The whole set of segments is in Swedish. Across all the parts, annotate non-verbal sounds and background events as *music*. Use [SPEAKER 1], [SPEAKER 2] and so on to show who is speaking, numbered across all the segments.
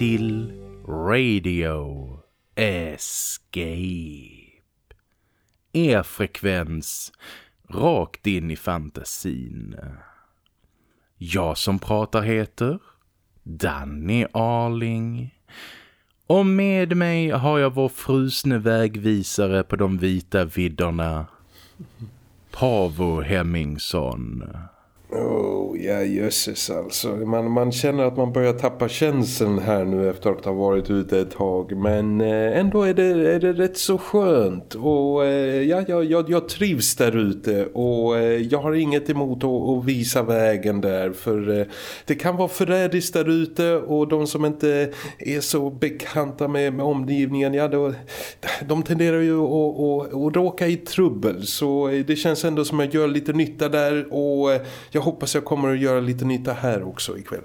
[SPEAKER 1] Till Radio Escape. Er frekvens rakt in i fantasin. Jag som pratar heter Danny Arling. Och med mig har jag vår frusne vägvisare på de vita vidderna. Pavo Hemmingsson.
[SPEAKER 2] Oh, ja jösses alltså. Man, man känner att man börjar tappa känseln här nu efter att ha varit ute ett tag. Men eh, ändå är det, är det rätt så skönt. Och eh, ja, jag, jag, jag trivs där ute. Och eh, jag har inget emot att, att visa vägen där. För eh, det kan vara förrädiskt där ute. Och de som inte är så bekanta med, med omgivningen. Ja, då, de tenderar ju att, att, att råka i trubbel. Så eh, det känns ändå som att jag gör lite nytta där. Och eh, jag hoppas jag kommer att göra lite nytta här också ikväll.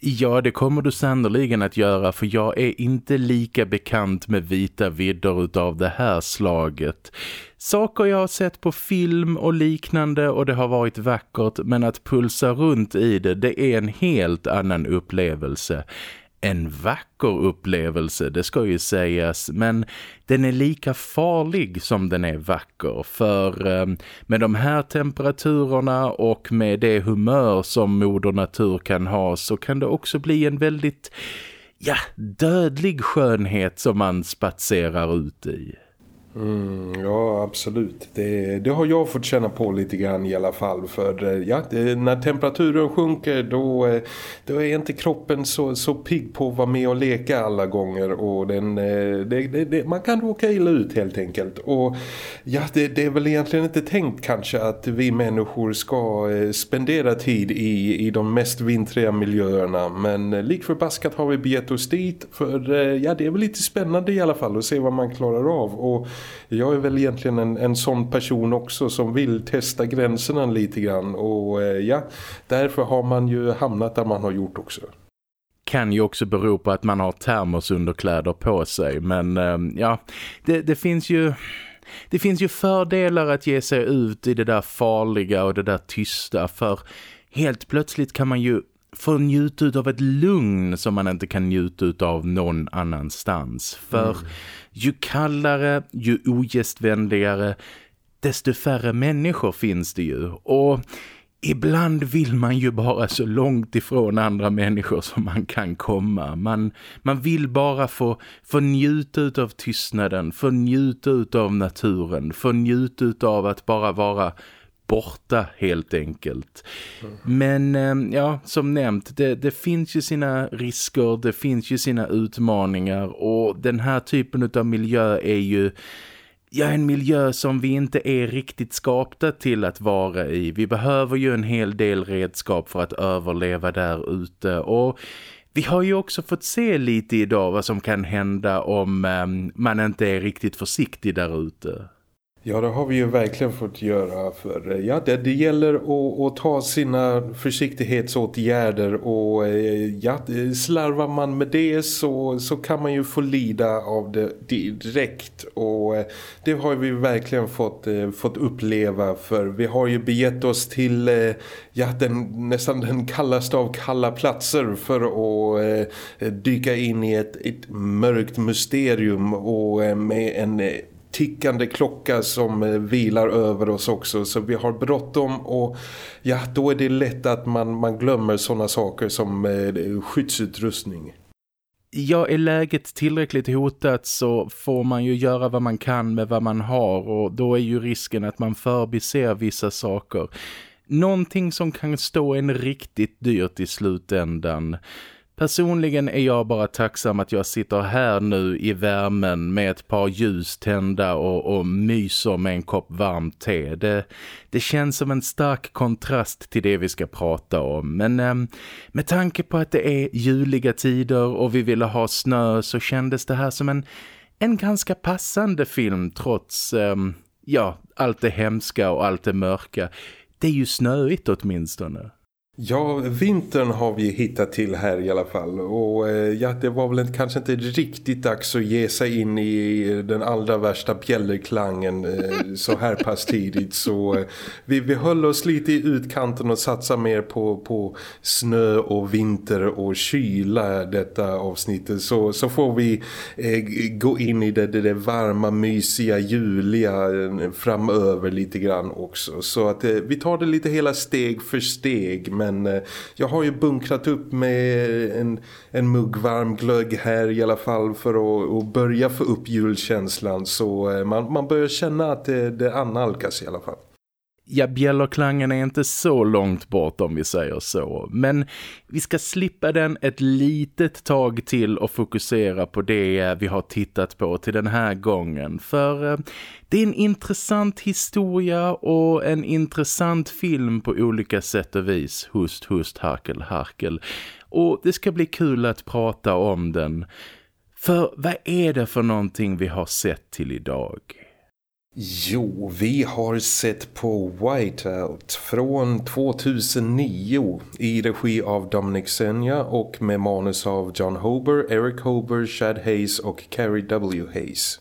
[SPEAKER 1] Ja, det kommer du sannoliken att göra för jag är inte lika bekant med vita vidder utav det här slaget. Saker jag har sett på film och liknande och det har varit vackert men att pulsa runt i det, det är en helt annan upplevelse en vacker upplevelse, det ska ju sägas, men den är lika farlig som den är vacker för eh, med de här temperaturerna och med det humör som moder natur kan ha så kan det också bli en väldigt, ja, dödlig skönhet som man spatserar ut i.
[SPEAKER 2] Mm, ja, absolut. Det, det, har jag fått känna på lite grann i alla fall. För eh, ja, det, när temperaturen sjunker då, eh, då är inte kroppen så, så pigg på att vara med och leka alla gånger. Och den, eh, det, man kan råka illa ut helt enkelt. Och ja, det, är väl egentligen inte tänkt kanske att vi människor ska spendera tid i, i de mest vintriga miljöerna. Men lik förbaskat har vi begett oss dit. För ja, det är väl lite spännande i alla fall att se vad man klarar av. Och jag är väl egentligen en, en sån person också som vill testa gränserna lite grann. Och eh, ja, därför har man ju hamnat där man har gjort också.
[SPEAKER 1] Kan ju också bero på att man har termosunderkläder på sig. Men eh, ja, det, det, finns ju... Det finns ju fördelar att ge sig ut i det där farliga och det där tysta. För helt plötsligt kan man ju få njuta av ett lugn som man inte kan njuta av någon annanstans. För mm. ju kallare, ju ogästvänligare, desto färre människor finns det ju. Och ibland vill man ju bara så långt ifrån andra människor som man kan komma. Man, man vill bara få, få njuta av tystnaden, få njuta av naturen, få njuta av att bara vara borta helt enkelt. Mm. Men ehm, ja, som nämnt, det, det, finns ju sina risker, det finns ju sina utmaningar och den här typen av miljö är ju ja, en miljö som vi inte är riktigt skapta till att vara i. Vi behöver ju en hel del redskap för att överleva där ute och vi har ju också fått se lite idag vad som kan hända om ehm, man inte är riktigt försiktig där ute.
[SPEAKER 2] Ja, det har vi ju verkligen fått göra för eh, ja, det, det gäller att, att, ta sina försiktighetsåtgärder och eh, ja, slarvar man med det så, så kan man ju få lida av det direkt och eh, det har vi verkligen fått, fått uppleva för vi har ju begett oss till ja, den, nästan den kallaste av kalla platser för att dyka in i ett, ett mörkt mysterium och med en tickande klocka som eh, vilar över oss också så vi har bråttom och ja då är det lätt att man, man glömmer sådana saker som eh, skyddsutrustning.
[SPEAKER 1] Ja, är läget tillräckligt hotat så får man ju göra vad man kan med vad man har och då är ju risken att man förbiser vissa saker. Någonting som kan stå en riktigt dyrt i slutändan. Personligen är jag bara tacksam att jag sitter här nu i värmen med ett par ljus tända och, och myser med en kopp varmt te. Det, det känns som en stark kontrast till det vi ska prata om. Men eh, med tanke på att det är juliga tider och vi ville ha snö så kändes det här som en, en ganska passande film trots eh, ja, allt det hemska och allt det mörka. Det är ju snöigt åtminstone.
[SPEAKER 2] Ja, vintern har vi hittat till här i alla fall. Och eh, ja, det var väl kanske inte riktigt dags att ge sig in i den allra värsta bjällerklangen eh, så här pass tidigt. Så eh, vi, vi höll oss lite i utkanten och satsade mer på, på snö och vinter och kyla detta avsnittet. Så, så får vi eh, gå in i det, det, det varma, mysiga, juliga framöver lite grann också. Så att eh, vi tar det lite hela steg för steg men men eh, jag har ju bunkrat upp med en, en mugg varm glögg här i alla fall för att, att börja få upp julkänslan så eh, man, man börjar känna att det, det annalkas i alla fall.
[SPEAKER 1] Ja, bjällerklangen är inte så långt bort om vi säger så. Men vi ska slippa den ett litet tag till och fokusera på det vi har tittat på till den här gången. För eh, det är en intressant historia och en intressant film på olika sätt och vis. Hust, hust, harkel, harkel. Och det ska bli kul att prata om den. För vad är det för någonting vi har sett till idag?
[SPEAKER 2] Jo, vi har sett på Whiteout från 2009 i regi av Dominic Senja och med manus av John Hober, Eric Hober, Chad Hayes och Carrie W. Hayes.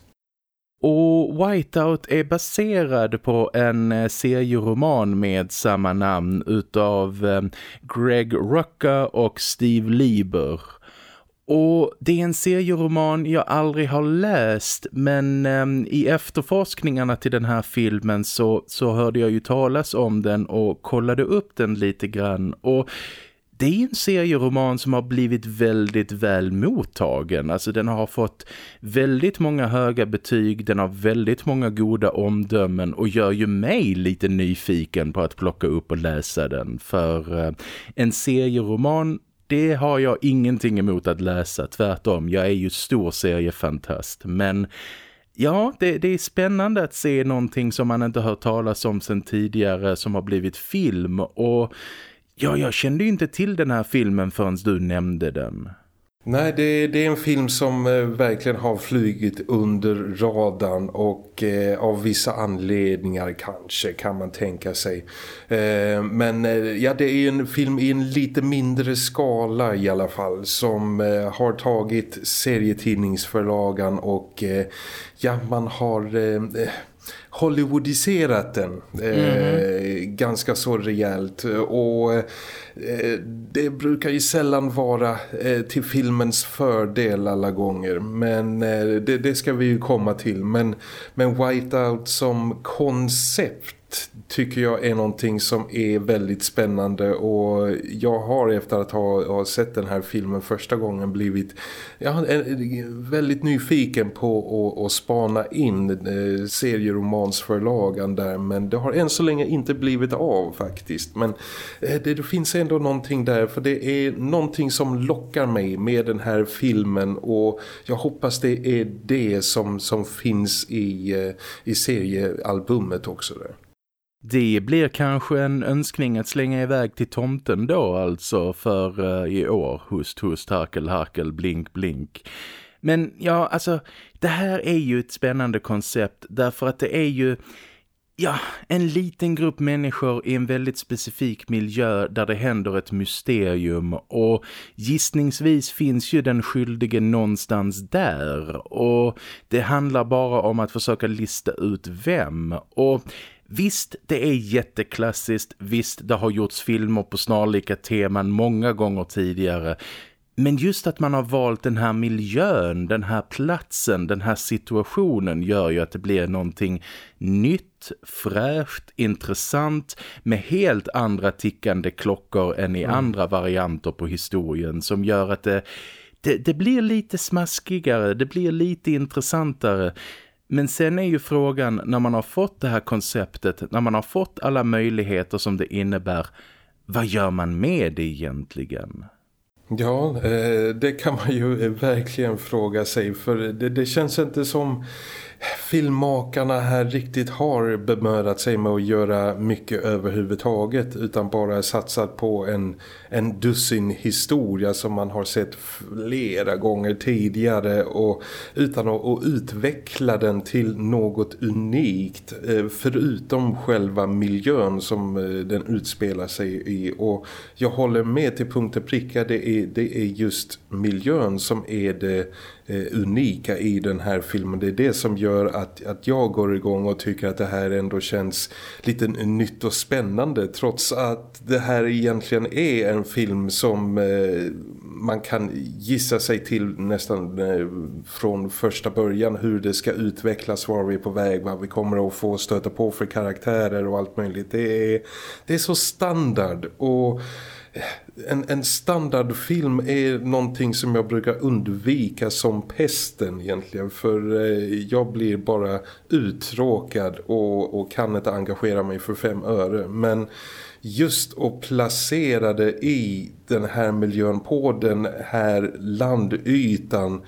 [SPEAKER 1] Och Whiteout är baserad på en eh, serieroman med samma namn utav eh, Greg Rucka och Steve Lieber. Och det är en serieroman jag aldrig har läst men eh, i efterforskningarna till den här filmen så, så hörde jag ju talas om den och kollade upp den lite grann och det är en serieroman som har blivit väldigt väl mottagen. Alltså den har fått väldigt många höga betyg, den har väldigt många goda omdömen och gör ju mig lite nyfiken på att plocka upp och läsa den. För eh, en serieroman det har jag ingenting emot att läsa, tvärtom. Jag är ju stor seriefantast, men ja, det, det, är spännande att se någonting som man inte hört talas om sedan tidigare som har blivit film och ja, jag kände ju inte till den här filmen förrän du nämnde den.
[SPEAKER 2] Nej, det, det, är en film som eh, verkligen har flygit under radarn och eh, av vissa anledningar kanske kan man tänka sig. Eh, men eh, ja, det är en film i en lite mindre skala i alla fall som eh, har tagit serietidningsförlagan och eh, ja, man har eh, eh, Hollywoodiserat den eh, mm. ganska så rejält. Och eh, det brukar ju sällan vara eh, till filmens fördel alla gånger. Men eh, det, det, ska vi ju komma till. Men, men Whiteout som koncept tycker jag är någonting som är väldigt spännande. Och jag har efter att ha, ha sett den här filmen första gången blivit ja, väldigt nyfiken på att, att spana in eh, serieromansförlagan där. Men det har än så länge inte blivit av faktiskt. Men eh, det, det finns ändå någonting där för det är någonting som lockar mig med den här filmen. Och jag hoppas det är det som, som finns i, eh, i seriealbumet också där.
[SPEAKER 1] Det blir kanske en önskning att slänga iväg till tomten då alltså för uh, i år. Hust, hust, harkel, harkel, blink, blink. Men ja, alltså det här är ju ett spännande koncept därför att det är ju ja, en liten grupp människor i en väldigt specifik miljö där det händer ett mysterium och gissningsvis finns ju den skyldige någonstans där och det handlar bara om att försöka lista ut vem och Visst, det är jätteklassiskt. Visst, det har gjorts filmer på snarlika teman många gånger tidigare. Men just att man har valt den här miljön, den här platsen, den här situationen gör ju att det blir någonting nytt, fräscht, intressant med helt andra tickande klockor än i mm. andra varianter på historien som gör att det, det, det blir lite smaskigare, det blir lite intressantare. Men sen är ju frågan när man har fått det här konceptet, när man har fått alla möjligheter som det innebär, vad gör man med det egentligen?
[SPEAKER 2] Ja, eh, det kan man ju *laughs* verkligen fråga sig för det, det känns inte som filmmakarna här riktigt har bemödat sig med att göra mycket överhuvudtaget utan bara satsat på en, en dussin historia som man har sett flera gånger tidigare och utan att, att utveckla den till något unikt eh, förutom själva miljön som eh, den utspelar sig i. Och jag håller med till punkt och pricka det är, det är just miljön som är det Eh, unika i den här filmen. Det är det som gör att, att jag går igång och tycker att det här ändå känns lite nytt och spännande trots att det här egentligen är en film som eh, man kan gissa sig till nästan eh, från första början hur det ska utvecklas, var vi är på väg, vad vi kommer att få stöta på för karaktärer och allt möjligt. Det är, det är så standard och en, en standardfilm är någonting som jag brukar undvika som pesten egentligen för eh, jag blir bara uttråkad och, och kan inte engagera mig för fem öre. Men just att placera det i den här miljön på den här landytan Eh,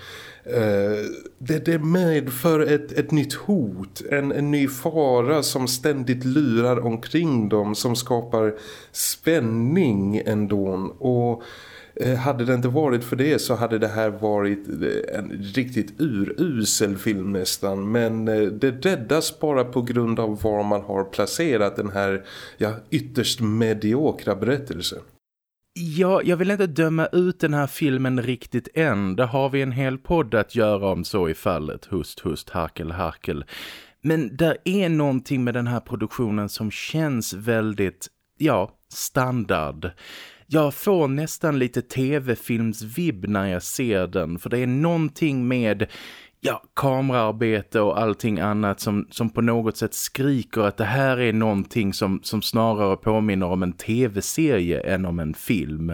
[SPEAKER 2] Eh, det, det medför ett, ett nytt hot, en, en ny fara som ständigt lurar omkring dem som skapar spänning ändå och eh, hade det inte varit för det så hade det här varit eh, en riktigt urusel film nästan. Men det räddas bara på grund av var man har placerat den här ja, ytterst mediokra berättelsen.
[SPEAKER 1] Ja, jag vill inte döma ut den här filmen riktigt än. Det har vi en hel podd att göra om så i fallet. Hust, hust, harkel, harkel. Men där är någonting med den här produktionen som känns väldigt, ja, standard. Jag får nästan lite tv-filmsvibb när jag ser den. För det är någonting med ja, kameraarbete och allting annat som, som på något sätt skriker att det här är någonting som, som snarare påminner om en tv-serie än om en film.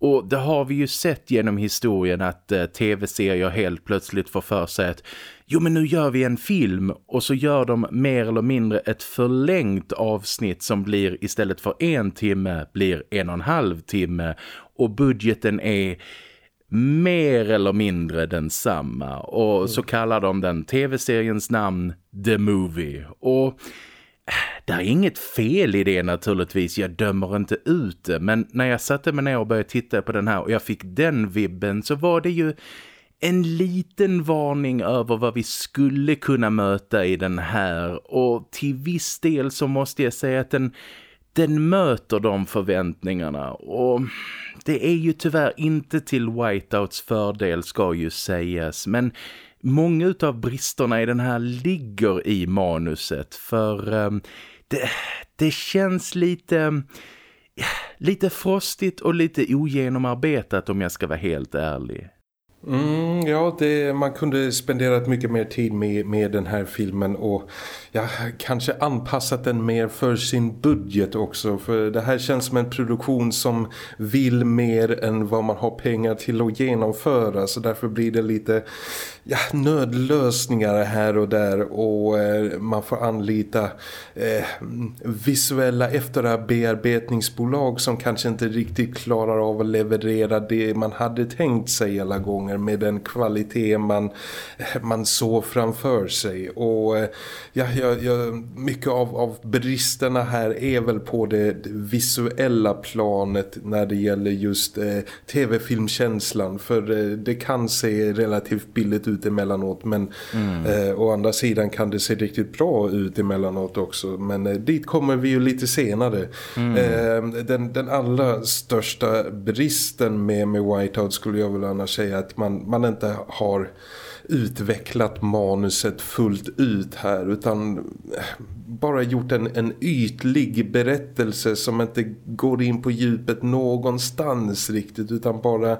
[SPEAKER 1] Och det har vi ju sett genom historien att eh, tv-serier helt plötsligt får för sig att jo men nu gör vi en film och så gör de mer eller mindre ett förlängt avsnitt som blir istället för en timme blir en och en halv timme och budgeten är mer eller mindre densamma. Och mm. så kallar de den tv-seriens namn The Movie. Och äh, det är inget fel i det naturligtvis, jag dömer inte ut det. Men när jag satte mig ner och började titta på den här och jag fick den vibben så var det ju en liten varning över vad vi skulle kunna möta i den här. Och till viss del så måste jag säga att den, den möter de förväntningarna. Och det är ju tyvärr inte till Whiteouts fördel ska ju sägas men många av bristerna i den här ligger i manuset för um, det, det känns lite lite frostigt och lite ogenomarbetat om jag ska vara helt ärlig.
[SPEAKER 2] Mm, ja, det, man kunde spenderat mycket mer tid med, med den här filmen och ja, kanske anpassat den mer för sin budget också. För det här känns som en produktion som vill mer än vad man har pengar till att genomföra. Så därför blir det lite ja, nödlösningar här och där och eh, man får anlita eh, visuella efterbearbetningsbolag som kanske inte riktigt klarar av att leverera det man hade tänkt sig alla gånger med den kvalitet man, eh, man såg framför sig. Och eh, ja, ja, ja, mycket av, av bristerna här är väl på det visuella planet när det gäller just eh, tv-filmkänslan för eh, det kan se relativt billigt ut emellanåt men mm. eh, å andra sidan kan det se riktigt bra ut emellanåt också men eh, dit kommer vi ju lite senare mm. eh, den, den allra största bristen med, med Whiteout skulle jag väl annars säga att man, man inte har utvecklat manuset fullt ut här utan eh, bara gjort en, en ytlig berättelse som inte går in på djupet någonstans riktigt utan bara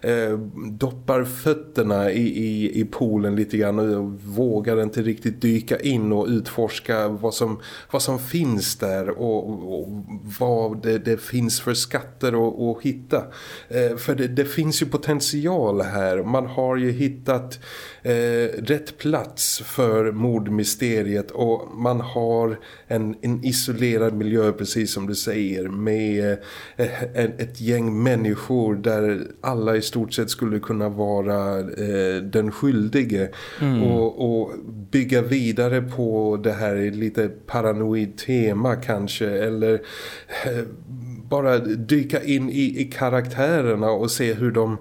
[SPEAKER 2] eh, doppar fötterna i, i, i poolen lite grann och vågar inte riktigt dyka in och utforska vad som, vad som finns där och, och vad det, det, finns för skatter att hitta. Eh, för det, det finns ju potential här. Man har ju hittat eh, rätt plats för mordmysteriet och man har en, en isolerad miljö precis som du säger med eh, ett gäng människor där alla i stort sett skulle kunna vara eh, den skyldige mm. och, och bygga vidare på det här lite paranoid tema kanske eller eh, bara dyka in i, i karaktärerna och se hur de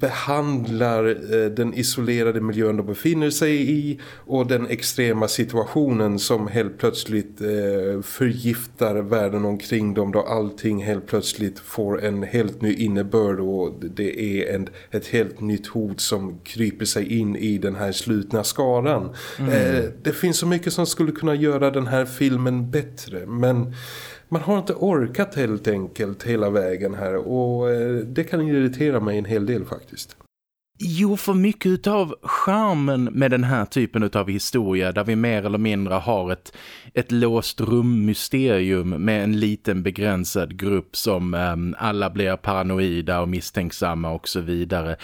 [SPEAKER 2] behandlar eh, den isolerade miljön de befinner sig i och den extrema situationen som helt plötsligt eh, förgiftar världen omkring dem då allting helt plötsligt får en helt ny innebörd och det är en, ett helt nytt hot som kryper sig in i den här slutna skaran. Mm. Eh, det finns så mycket som skulle kunna göra den här filmen bättre men man har inte orkat helt enkelt hela vägen här och eh, det kan irritera mig en hel del faktiskt.
[SPEAKER 1] Jo, för mycket av charmen med den här typen av historia där vi mer eller mindre har ett, ett låst rummysterium med en liten begränsad grupp som eh, alla blir paranoida och misstänksamma och så vidare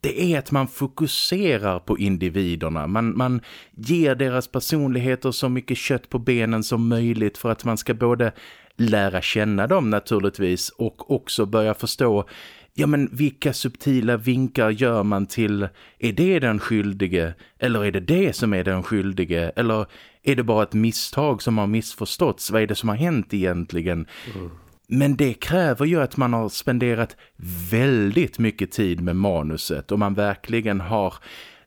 [SPEAKER 1] det är att man fokuserar på individerna. Man, man ger deras personligheter så mycket kött på benen som möjligt för att man ska både lära känna dem naturligtvis och också börja förstå ja men vilka subtila vinkar gör man till är det den skyldige eller är det det som är den skyldige eller är det bara ett misstag som har missförståtts vad är det som har hänt egentligen mm. Men det kräver ju att man har spenderat väldigt mycket tid med manuset och man verkligen har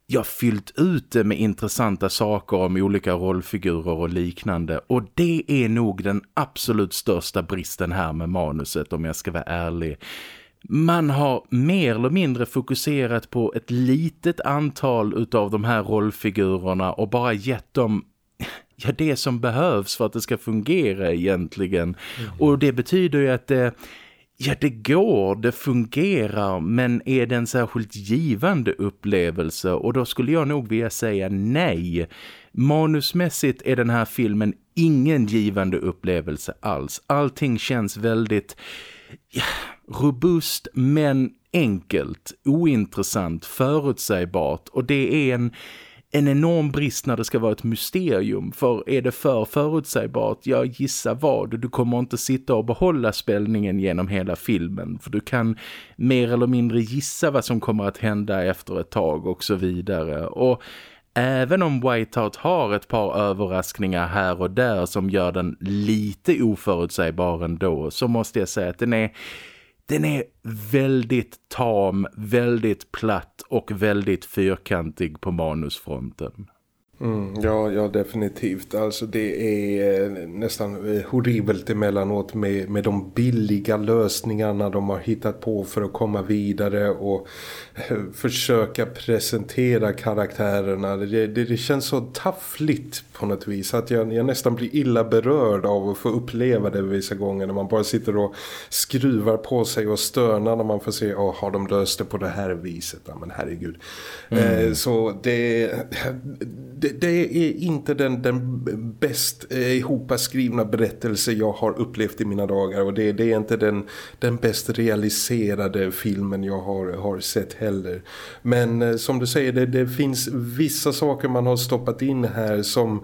[SPEAKER 1] ja, fyllt ut det med intressanta saker om olika rollfigurer och liknande. Och det är nog den absolut största bristen här med manuset om jag ska vara ärlig. Man har mer eller mindre fokuserat på ett litet antal utav de här rollfigurerna och bara gett dem ja, det som behövs för att det ska fungera egentligen. Mm. Och det betyder ju att det, ja, det går, det fungerar, men är det en särskilt givande upplevelse? Och då skulle jag nog vilja säga nej. Manusmässigt är den här filmen ingen givande upplevelse alls. Allting känns väldigt ja, robust men enkelt, ointressant, förutsägbart och det är en en enorm brist när det ska vara ett mysterium. För är det för förutsägbart, jag gissar vad, du kommer inte sitta och behålla spänningen genom hela filmen. För du kan mer eller mindre gissa vad som kommer att hända efter ett tag och så vidare. Och även om Whiteout har ett par överraskningar här och där som gör den lite oförutsägbar ändå så måste jag säga att den är den är väldigt tam, väldigt platt och väldigt fyrkantig på manusfronten.
[SPEAKER 2] Mm, ja, ja, definitivt. Alltså det är eh, nästan eh, horribelt emellanåt med, med de billiga lösningarna de har hittat på för att komma vidare och eh, försöka presentera karaktärerna. Det, det, det känns så taffligt på något vis att jag, jag, nästan blir illa berörd av att få uppleva det vissa gånger när man bara sitter och skruvar på sig och stönar när man får se, oh, har de löst det på det här viset? Ja, men herregud. Mm. Eh, så det, det det, är inte den, den bäst eh, ihopskrivna berättelse jag har upplevt i mina dagar och det, det är inte den, den bäst realiserade filmen jag har, har sett heller. Men eh, som du säger, det, det finns vissa saker man har stoppat in här som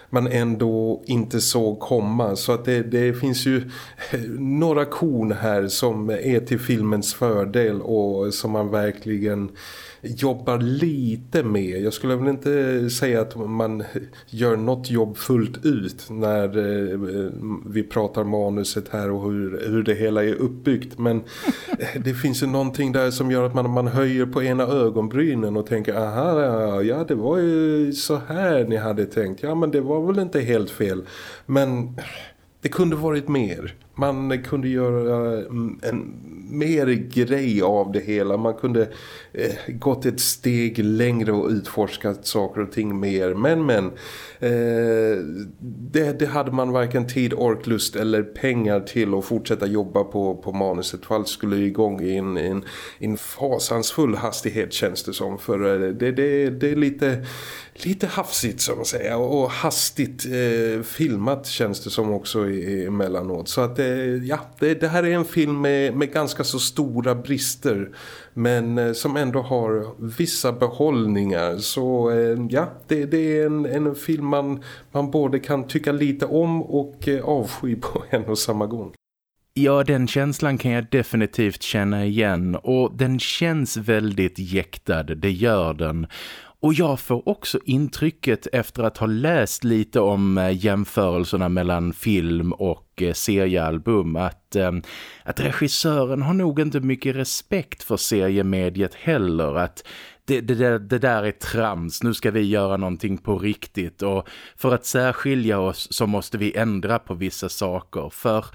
[SPEAKER 2] man ändå inte såg komma. Så att det, det, finns ju några korn här som är till filmens fördel och som man verkligen jobbar lite med. Jag skulle väl inte säga att man gör något jobb fullt ut när eh, vi pratar manuset här och hur, hur det hela är uppbyggt. Men *laughs* det finns ju någonting där som gör att man, man höjer på ena ögonbrynen och tänker aha, ja det var ju så här ni hade tänkt. Ja men det var var väl inte helt fel. Men det kunde varit mer. Man kunde göra mm, en mer grej av det hela. Man kunde eh, gått ett steg längre och utforskat saker och ting mer. Men, men eh, det, det, hade man varken tid, orklust eller pengar till att fortsätta jobba på, på manuset. För allt skulle igång i en, en, en fasansfull hastighet känns det som. För det, det, det är lite lite hafsigt som man säger och hastigt eh, filmat känns det som också emellanåt. Så att eh, ja, det, det, här är en film med, med ganska så stora brister. Men eh, som ändå har vissa behållningar. Så eh, ja, det, det är en, en film man, man både kan tycka lite om och eh, avsky på *laughs* en och samma gång.
[SPEAKER 1] Ja, den känslan kan jag definitivt känna igen. Och den känns väldigt jäktad, det gör den. Och jag får också intrycket efter att ha läst lite om eh, jämförelserna mellan film och eh, seriealbum att, ehm, att regissören har nog inte mycket respekt för seriemediet heller. Att det, det, det, där är trams, nu ska vi göra någonting på riktigt och för att särskilja oss så måste vi ändra på vissa saker. För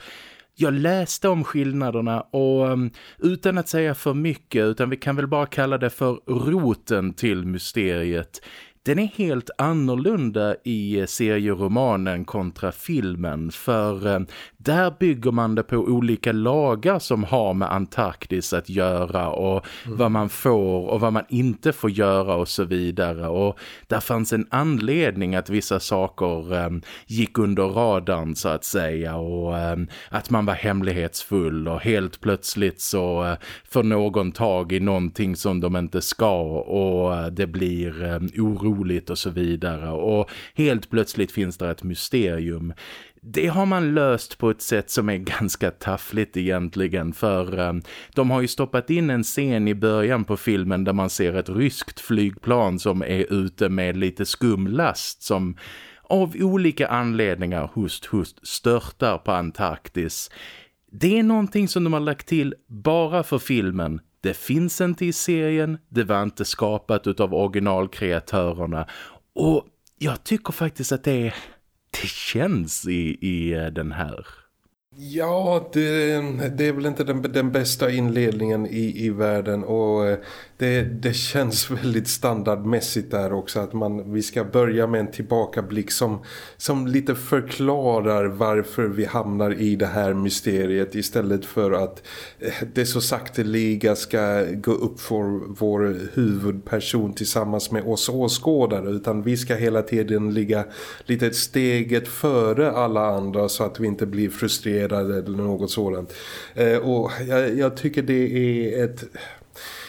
[SPEAKER 1] jag läste om skillnaderna och um, utan att säga för mycket utan vi kan väl bara kalla det för roten till mysteriet. Den är helt annorlunda i eh, serieromanen kontra filmen för um, där bygger man det på olika lagar som har med Antarktis att göra och mm. vad man får och vad man inte får göra och så vidare och där fanns en anledning att vissa saker eh, gick under radarn så att säga och eh, att man var hemlighetsfull och helt plötsligt så eh, får någon tag i någonting som de inte ska och eh, det blir eh, oro roligt och så vidare och helt plötsligt finns det ett mysterium. Det har man löst på ett sätt som är ganska taffligt egentligen för um, de har ju stoppat in en scen i början på filmen där man ser ett ryskt flygplan som är ute med lite skumlast som av olika anledningar hust hust störtar på Antarktis. Det är någonting som de har lagt till bara för filmen det finns inte i serien, det var inte skapat av originalkreatörerna och jag tycker faktiskt att det, är det känns i, i eh, den här.
[SPEAKER 2] Ja, det, det, är väl inte den, den bästa inledningen i, i världen och eh, det, det känns *laughs* väldigt standardmässigt där också att man, vi ska börja med en tillbakablick som, som lite förklarar varför vi hamnar i det här mysteriet istället för att eh, det så sakteliga ska gå upp för vår huvudperson tillsammans med oss åskådare utan vi ska hela tiden ligga lite steget före alla andra så att vi inte blir frustrerade eller något sådant. Eh, och jag, jag tycker det är ett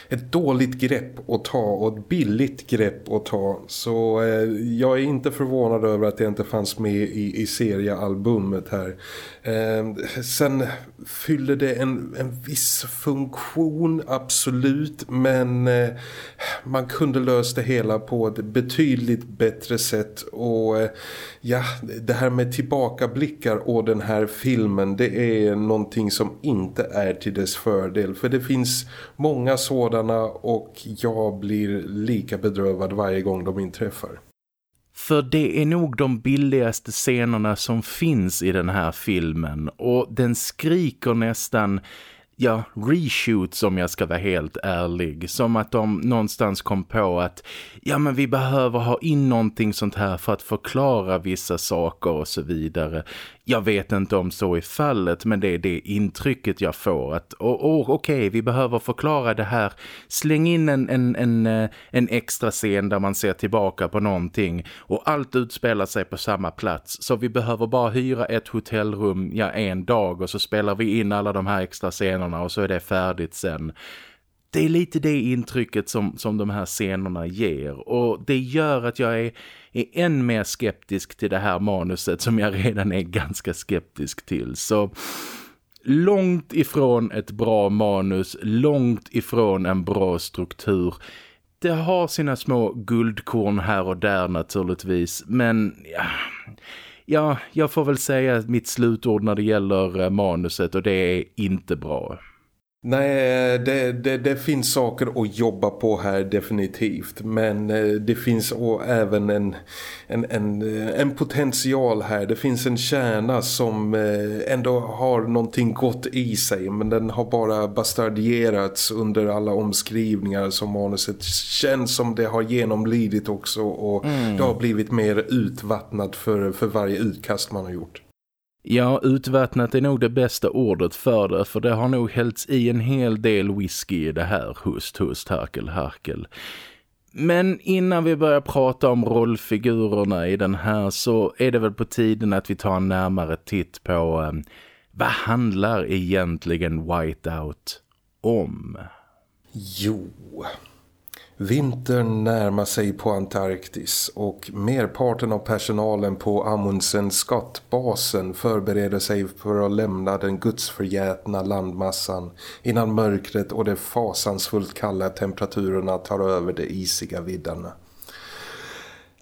[SPEAKER 2] ett dåligt grepp att ta och ett billigt grepp att ta. Så eh, jag är inte förvånad över att det inte fanns med i, i seriealbumet här. Eh, sen fyller det en, en viss funktion, absolut. Men eh, man kunde lösa det hela på ett betydligt bättre sätt. Och eh, ja, det här med tillbakablickar och den här filmen, det är någonting som inte är till dess fördel. För det finns många sådana och jag blir lika bedrövad varje gång de inträffar.
[SPEAKER 1] För det är nog de billigaste scenerna som finns i den här filmen och den skriker nästan ja, reshoots om jag ska vara helt ärlig. Som att de någonstans kom på att ja men vi behöver ha in någonting sånt här för att förklara vissa saker och så vidare. Jag vet inte om så är fallet men det är det intrycket jag får att oh, oh, okej okay, vi behöver förklara det här. Släng in en, en, en, eh, en extra scen där man ser tillbaka på någonting och allt utspelar sig på samma plats så vi behöver bara hyra ett hotellrum ja en dag och så spelar vi in alla de här extra scenerna och så är det färdigt sen det är lite det intrycket som, som de här scenerna ger och det gör att jag är, är än mer skeptisk till det här manuset som jag redan är ganska skeptisk till. Så långt ifrån ett bra manus, långt ifrån en bra struktur. Det har sina små guldkorn här och där naturligtvis, men ja, ja jag får väl säga mitt slutord när det gäller eh, manuset och det är inte bra.
[SPEAKER 2] Nej, det, det, det, finns saker att jobba på här definitivt. Men eh, det finns även en, en, en, eh, en potential här. Det finns en kärna som eh, ändå har någonting gott i sig. Men den har bara bastardierats under alla omskrivningar som manuset känns som det har genomlidit också. Och mm. det har blivit mer utvattnat för, för varje utkast man har gjort.
[SPEAKER 1] Ja, utvattnat är nog det bästa ordet för det, för det har nog hällts i en hel del whisky i det här, hust, hust, harkel, harkel. Men innan vi börjar prata om rollfigurerna i den här så är det väl på tiden att vi tar en närmare titt på eh, vad handlar egentligen Whiteout om?
[SPEAKER 2] Jo, vintern närmar sig på Antarktis och merparten av personalen på Amundsen Scott-basen förbereder sig för att lämna den gudsförgätna landmassan innan mörkret och de fasansfullt kalla temperaturerna tar över de isiga viddarna.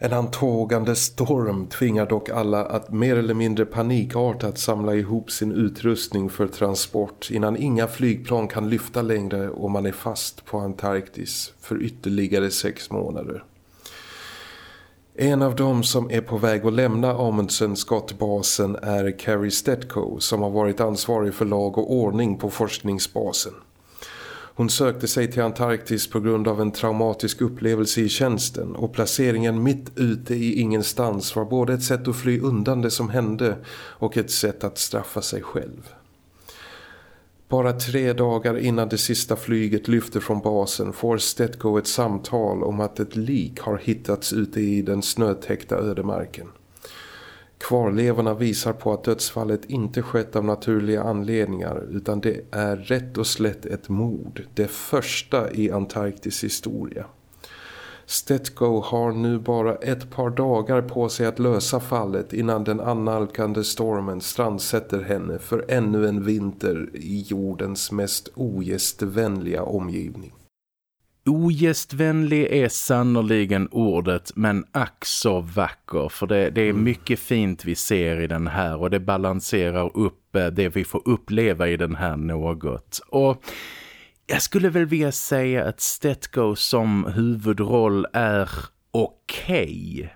[SPEAKER 2] En antågande storm tvingar dock alla att mer eller mindre panikartat samla ihop sin utrustning för transport innan inga flygplan kan lyfta längre och man är fast på Antarktis för ytterligare sex månader. En av dem som är på väg att lämna Amundsen skottbasen är Carrie Stetko som har varit ansvarig för lag och ordning på forskningsbasen. Hon sökte sig till Antarktis på grund av en traumatisk upplevelse i tjänsten och placeringen mitt ute i ingenstans var både ett sätt att fly undan det som hände och ett sätt att straffa sig själv. Bara tre dagar innan det sista flyget lyfter från basen får Stetko ett samtal om att ett lik har hittats ute i den snötäckta ödemarken. Kvarlevorna visar på att dödsfallet inte skett av naturliga anledningar utan det är rätt och slätt ett mord, det första i Antarktis historia. Stetko har nu bara ett par dagar på sig att lösa fallet innan den annalkande stormen strandsätter henne för ännu en vinter i jordens mest ogästvänliga omgivning.
[SPEAKER 1] Ogästvänlig är sannoliken ordet men ack så vacker för det, det är mm. mycket fint vi ser i den här och det balanserar upp eh, det vi får uppleva i den här något. Och jag skulle väl vilja säga att Stetko som huvudroll är okej. Okay.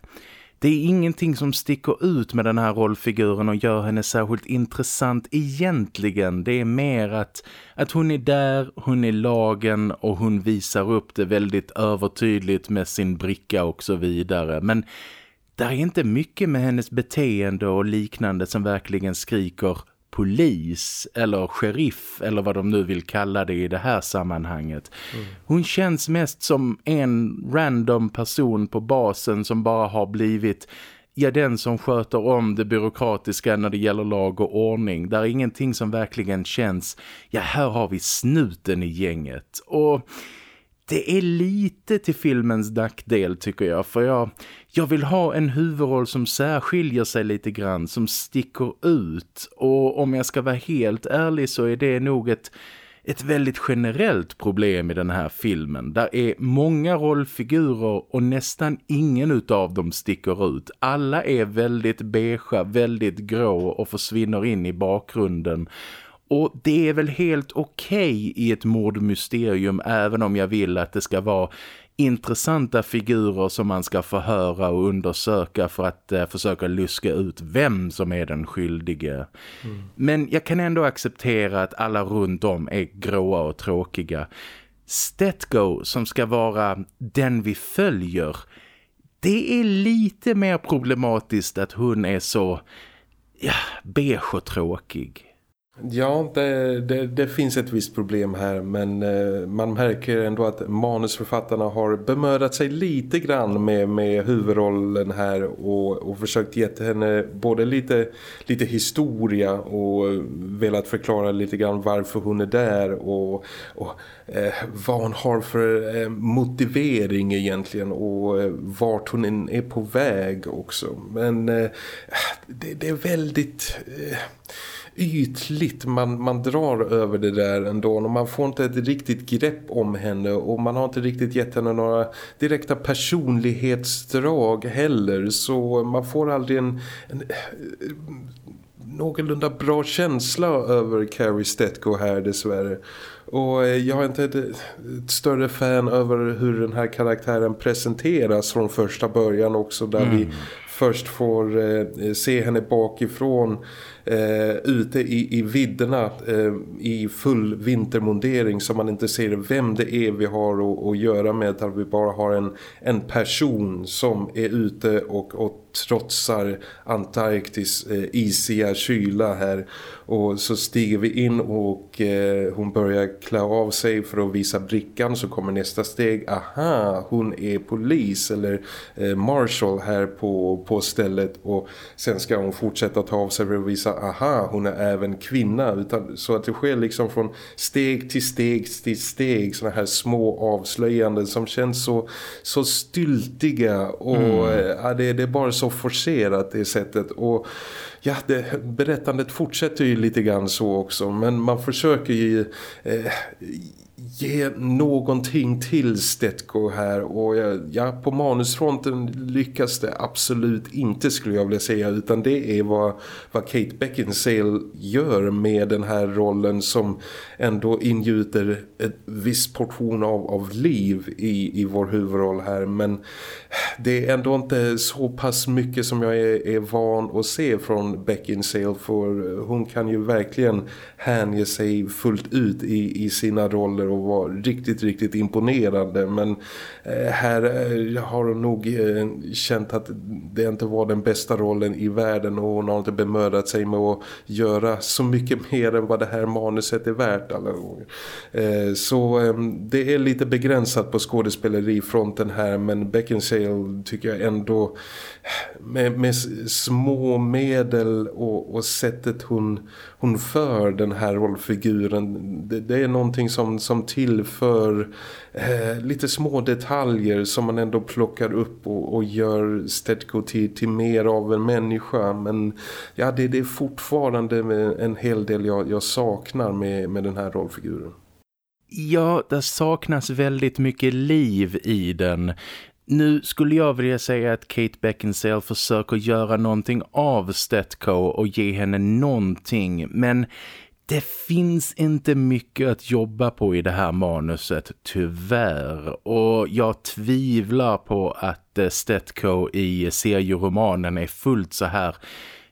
[SPEAKER 1] Det är ingenting som sticker ut med den här rollfiguren och gör henne särskilt intressant egentligen. Det är mer att, att hon är där, hon är lagen och hon visar upp det väldigt övertydligt med sin bricka och så vidare. Men det är inte mycket med hennes beteende och liknande som verkligen skriker polis eller sheriff eller vad de nu vill kalla det i det här sammanhanget. Mm. Hon känns mest som en random person på basen som bara har blivit ja, den som sköter om det byråkratiska när det gäller lag och ordning. Där är ingenting som verkligen känns, ja här har vi snuten i gänget. Och det är lite till filmens nackdel tycker jag. För jag, jag vill ha en huvudroll som särskiljer sig lite grann. Som sticker ut. Och om jag ska vara helt ärlig så är det nog ett, ett väldigt generellt problem i den här filmen. Där är många rollfigurer och nästan ingen av dem sticker ut. Alla är väldigt beige, väldigt grå och försvinner in i bakgrunden. Och det är väl helt okej okay i ett mordmysterium även om jag vill att det ska vara intressanta figurer som man ska förhöra och undersöka för att eh, försöka luska ut vem som är den skyldige. Mm. Men jag kan ändå acceptera att alla runt om är gråa och tråkiga. Stetgo som ska vara den vi följer, det är lite mer problematiskt att hon är så ja, beige och tråkig.
[SPEAKER 2] Ja, det, det, det, finns ett visst problem här men eh, man märker ändå att manusförfattarna har bemödat sig lite grann med, med huvudrollen här och, och försökt ge henne både lite, lite historia och velat förklara lite grann varför hon är där och, och eh, vad hon har för eh, motivering egentligen och eh, vart hon är på väg också. Men eh, det, det, är väldigt eh, ytligt man, man drar över det där ändå och man får inte ett riktigt grepp om henne och man har inte riktigt gett henne några direkta personlighetsdrag heller så man får aldrig en, en någorlunda bra känsla över Carrie Stetko här dessvärre. Och eh, jag är inte ett, ett, större fan över hur den här karaktären presenteras från första början också där mm. vi först får eh, se henne bakifrån eh, ute i, i vidderna eh, i full vintermondering så man inte ser vem det är vi har att, att göra med att vi bara har en, en person som är ute och, och trotsar Antarktis eh, isiga kyla här. Och så stiger vi in och eh, hon börjar klä av sig för att visa brickan. Så kommer nästa steg, aha hon är polis eller eh, marshal här på, på stället. Och sen ska hon fortsätta ta av sig för att visa aha hon är även kvinna. Utan så att det sker liksom från steg till steg till steg. Såna här små avslöjanden som känns så, så styltiga. Och mm. ja, det, det är bara så forcerat det sättet. Och ja, det, berättandet fortsätter ju lite grann så också. Men man försöker ju eh, ge någonting till Stetko här. Och ja, på manusfronten lyckas det absolut inte skulle jag vilja säga. Utan det är vad, vad Kate Beckinsale gör med den här rollen som ändå ingjuter ett viss portion av, av liv i, i vår huvudroll här. Men det är ändå inte så pass mycket som jag är, är van att se från Beckinsale. För hon kan ju verkligen hänge sig fullt ut i, i sina roller. Och var riktigt, riktigt imponerande. Men Eh, här eh, har hon nog eh, känt att det inte var den bästa rollen i världen och hon har inte bemödat sig med att göra så mycket *laughs* mer än vad det här manuset är värt alla gånger. Så ehm, det är lite begränsat på skådespelerifronten här men Beckinsale tycker jag ändå med, med små medel och, och sättet hon, hon för den här rollfiguren det, det är någonting som, som tillför eh, lite små detaljer som man ändå plockar upp och, och gör Stetko till, till mer av en människa men ja det, det är fortfarande en hel del jag, jag saknar med, med den här rollfiguren.
[SPEAKER 1] Ja, det saknas väldigt mycket liv i den. Nu skulle jag vilja säga att Kate Beckinsale försöker göra någonting av Stetco och ge henne någonting, men det finns inte mycket att jobba på i det här manuset, tyvärr. Och jag tvivlar på att eh, Stetko Stetco i serieromanen är fullt så här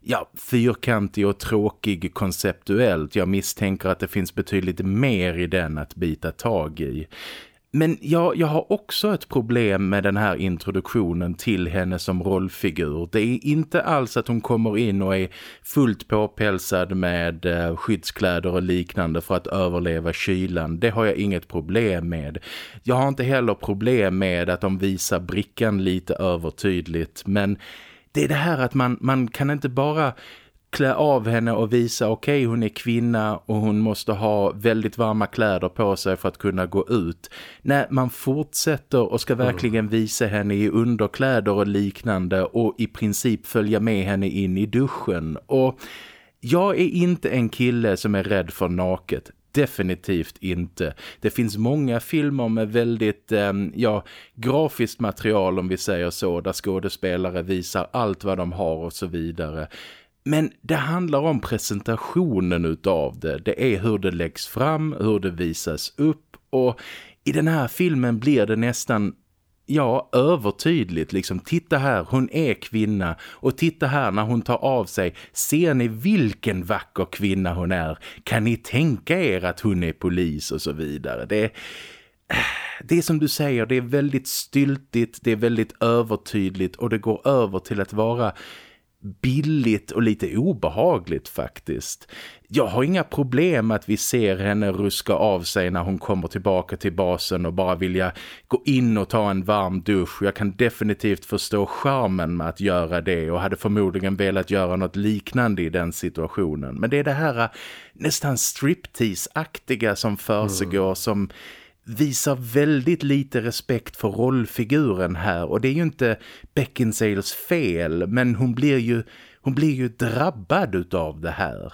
[SPEAKER 1] ja, fyrkantig och tråkig konceptuellt. Jag misstänker att det finns betydligt mer i den att bita tag i. Men ja, jag har också ett problem med den här introduktionen till henne som rollfigur. Det är inte alls att hon kommer in och är fullt påpälsad med eh, skyddskläder och liknande för att överleva kylan. Det har jag inget problem med. Jag har inte heller problem med att de visar brickan lite övertydligt. Men det är det här att man, man kan inte bara klä av henne och visa okej okay, hon är kvinna och hon måste ha väldigt varma kläder på sig för att kunna gå ut. Nej, man fortsätter och ska mm. verkligen visa henne i underkläder och liknande och i princip följa med henne in i duschen. Och jag är inte en kille som är rädd för naket. Definitivt inte. Det finns många filmer med väldigt eh, ja, grafiskt material om vi säger så, där skådespelare visar allt vad de har och så vidare. Men det handlar om presentationen utav det. Det är hur det läggs fram, hur det visas upp och i den här filmen blir det nästan ja, övertydligt liksom. Titta här, hon är kvinna och titta här när hon tar av sig. Ser ni vilken vacker kvinna hon är? Kan ni tänka er att hon är polis och så vidare? Det det är som du säger, det är väldigt styltigt, det är väldigt övertydligt och det går över till att vara billigt och lite obehagligt faktiskt. Jag har inga problem att vi ser henne ruska av sig när hon kommer tillbaka till basen och bara vilja gå in och ta en varm dusch. Jag kan definitivt förstå charmen med att göra det och hade förmodligen velat göra något liknande i den situationen. Men det är det här äh, nästan striptease-aktiga som försiggår mm. som visar väldigt lite respekt för rollfiguren här och det är ju inte Beckinsales fel men hon blir ju, hon blir ju drabbad utav det här.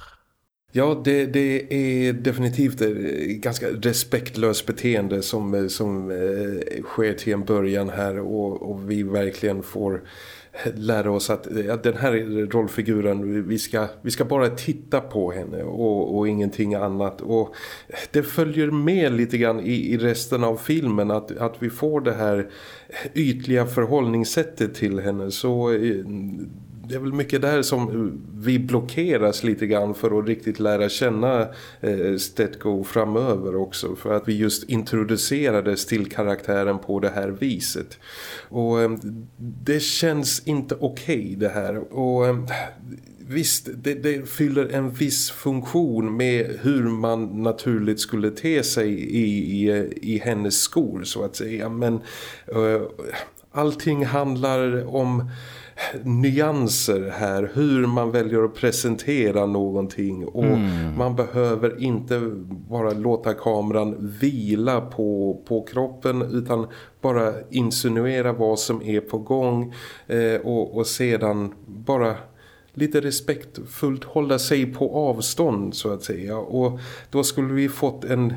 [SPEAKER 2] Ja, det, det är definitivt ett ganska respektlöst beteende som, som eh, sker till en början här och, och vi verkligen får lära oss att, att den här rollfiguren, vi ska, vi ska bara titta på henne och, och ingenting annat. Och det följer med lite grann i, i resten av filmen att, att vi får det här ytliga förhållningssättet till henne. Så eh, det är väl mycket där som eh, vi blockeras lite grann för att riktigt lära känna eh, Stetko framöver också. För att vi just introducerades till karaktären på det här viset. Och eh, det känns inte okej okay, det här. Och eh, visst, det, det, fyller en viss funktion med hur man naturligt skulle te sig i, i, i hennes skor så att säga. Men eh, allting handlar om nyanser här. Hur man väljer att presentera någonting. Och mm. man behöver inte bara låta kameran vila på, på kroppen utan bara insinuera vad som är på gång. Eh, och, och sedan bara lite respektfullt hålla sig på avstånd så att säga. Och då skulle vi fått en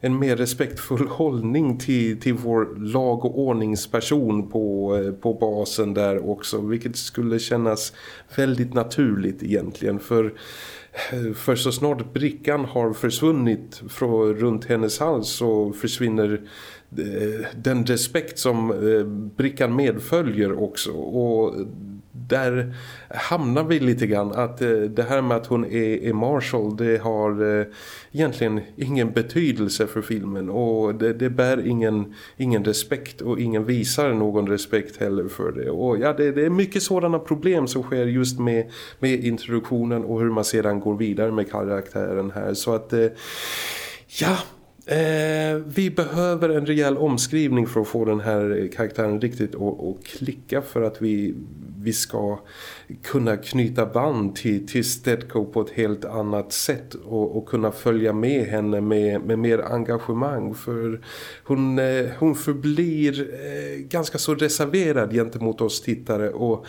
[SPEAKER 2] en mer respektfull hållning till, till vår lag- och ordningsperson på, eh, på basen där också. Vilket skulle kännas väldigt naturligt egentligen. För, eh, för så snart brickan har försvunnit från, runt hennes hals så försvinner eh, den respekt som brickan medföljer också. Och där hamnar vi lite grann. Att eh, det här med att hon är, är Marshall det har eh, egentligen ingen betydelse för filmen. Och det, det bär ingen, ingen respekt och ingen visar någon respekt heller för det. Och ja det, det är mycket sådana problem som sker just med, med introduktionen och hur man sedan går vidare med karaktären här. Så att eh, ja Eh, vi behöver en rejäl omskrivning för att få den här karaktären riktigt att klicka för att vi, vi ska kunna knyta band till, till Stedco på ett helt annat sätt och, och kunna följa med henne med, med mer engagemang. För hon, eh, hon förblir eh, ganska så reserverad gentemot oss tittare och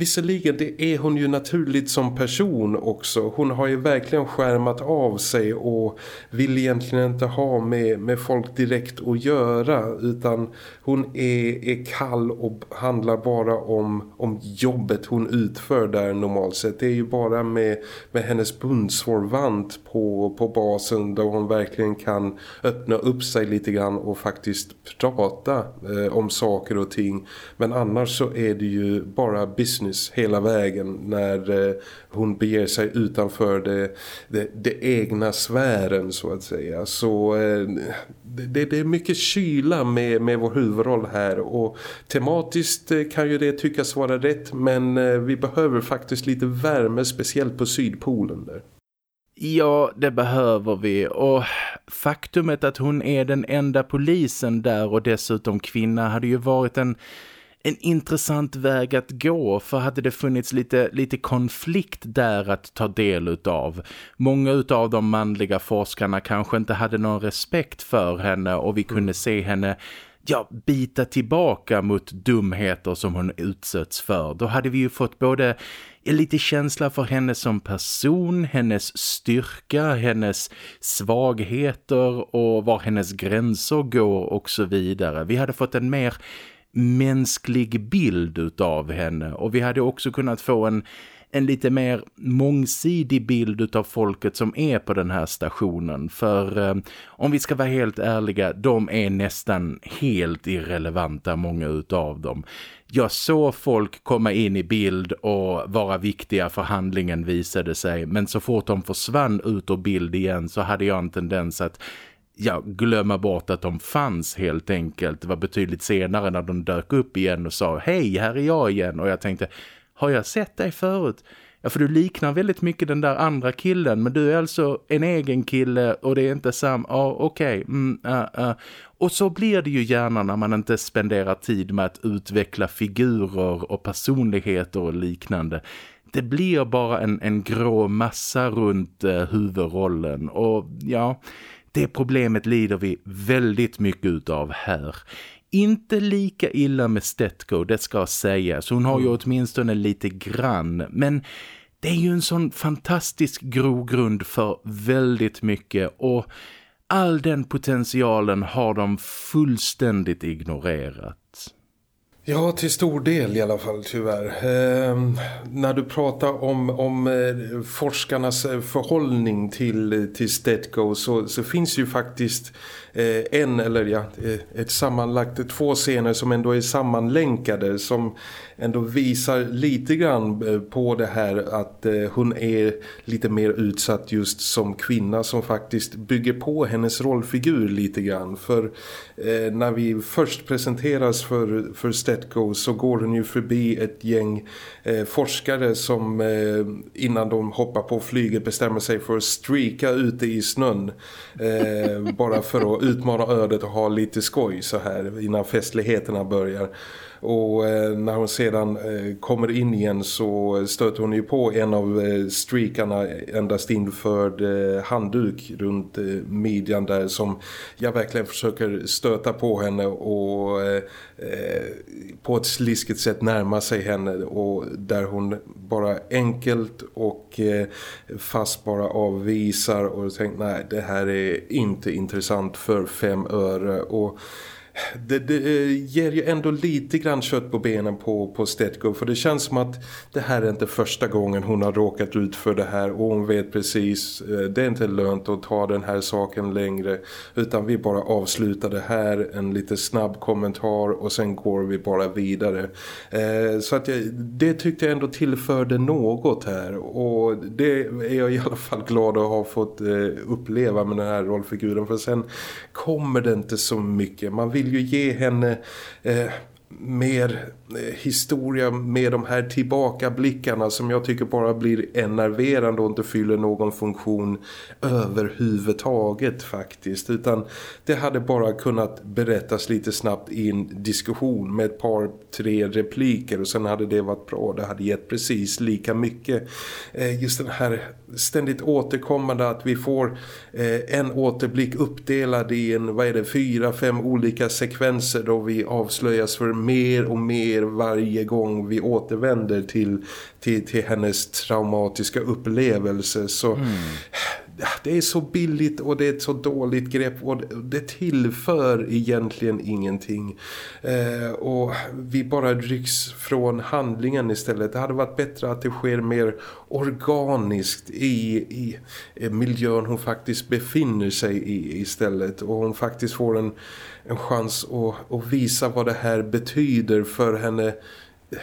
[SPEAKER 2] Visserligen det är hon ju naturligt som person också. Hon har ju verkligen skärmat av sig och vill egentligen inte ha med, med folk direkt att göra utan hon är, är kall och handlar bara om, om jobbet hon utför där normalt sett. Det är ju bara med, med hennes bundsvårvant på, på basen där hon verkligen kan öppna upp sig lite grann och faktiskt prata eh, om saker och ting. Men annars så är det ju bara business syns hela vägen när eh, hon beger sig utanför det, det, det, egna sfären så att säga. Så eh, det, det, är mycket kyla med, med vår huvudroll här och tematiskt eh, kan ju det tyckas vara rätt men eh, vi behöver faktiskt lite värme speciellt på Sydpolen där.
[SPEAKER 1] Ja, det behöver vi. Och faktumet att hon är den enda polisen där och dessutom kvinna hade ju varit en en intressant väg att gå för hade det funnits lite, lite konflikt där att ta del utav. Många utav de manliga forskarna kanske inte hade någon respekt för henne och vi kunde se henne ja, bita tillbaka mot dumheter som hon utsätts för. Då hade vi ju fått både lite känsla för henne som person, hennes styrka, hennes svagheter och var hennes gränser går och så vidare. Vi hade fått en mer mänsklig bild utav henne. Och vi hade också kunnat få en, en lite mer mångsidig bild utav folket som är på den här stationen. För eh, om vi ska vara helt ärliga, de är nästan helt irrelevanta många utav dem. Jag såg folk komma in i bild och vara viktiga för handlingen visade sig. Men så fort de försvann ut ur bild igen så hade jag en tendens att ja, glömma bort att de fanns helt enkelt. Det var betydligt senare när de dök upp igen och sa Hej, här är jag igen. Och jag tänkte, har jag sett dig förut? Ja, för du liknar väldigt mycket den där andra killen. Men du är alltså en egen kille och det är inte samma... Ja, ah, okej. Okay. Mm, uh, uh. Och så blir det ju gärna när man inte spenderar tid med att utveckla figurer och personligheter och liknande. Det blir bara en, en grå massa runt uh, huvudrollen. Och ja det problemet lider vi väldigt mycket utav här. Inte lika illa med Stetko, det ska sägas. Hon har ju mm. åtminstone lite grann. Men det är ju en sån fantastisk grogrund för väldigt mycket. Och all den potentialen har de fullständigt ignorerat.
[SPEAKER 2] Ja, till stor del i alla fall tyvärr. Eh, när du pratar om, om eh, forskarnas eh, förhållning till, till Stetco så, så finns ju faktiskt eh, en eller ja, eh, ett sammanlagt två scener som ändå är sammanlänkade som ändå visar lite grann eh, på det här att eh, hon är lite mer utsatt just som kvinna som faktiskt bygger på hennes rollfigur lite grann. För eh, när vi först presenteras för, för Stetko så går hon ju förbi ett gäng eh, forskare som innan de hoppar på flyget bestämmer sig för att streaka ute i snön bara för att utmana ödet och ha lite skoj så här innan festligheterna börjar. Och eh, när hon sedan eh, kommer in igen så stöter hon ju på en av eh, streakarna endast införd handduk runt midjan där som jag verkligen försöker stöta på henne och på ett sliskigt sätt närma sig henne. Och där hon bara enkelt och fast bara avvisar och tänker nej det här är inte intressant för fem öre. Och det, det eh, ger ju ändå lite grann kött på benen på, på Stetko för det känns som att det här är inte första gången hon har råkat ut för det här och hon vet precis eh, det är inte lönt att ta den här saken längre utan vi bara avslutar det här en lite snabb kommentar och sen går vi bara vidare. Eh, så att jag, det tyckte jag ändå tillförde något här och det är jag i alla fall glad att ha fått eh, uppleva med den här rollfiguren för sen kommer det inte så mycket. Man vill ju ge henne eh, mer Eh, historia med de här tillbakablickarna som jag tycker bara blir enerverande och inte fyller någon funktion överhuvudtaget faktiskt. Utan det hade bara kunnat berättas lite snabbt i en diskussion med ett par tre repliker. Och sen hade det varit bra. Det hade gett precis lika mycket. Eh, just den här ständigt återkommande att vi får eh, en återblick uppdelad i en, vad är det, fyra, fem olika sekvenser då vi avslöjas för mer och mer varje gång vi återvänder till, till, till hennes traumatiska upplevelse. Så mm det är så billigt och det är ett så dåligt grepp och det tillför egentligen ingenting. Eh, och vi bara rycks från handlingen istället. Det hade varit bättre att det sker mer organiskt i, i miljön hon faktiskt befinner sig i istället. Och hon faktiskt får en, en chans att, att visa vad det här betyder för henne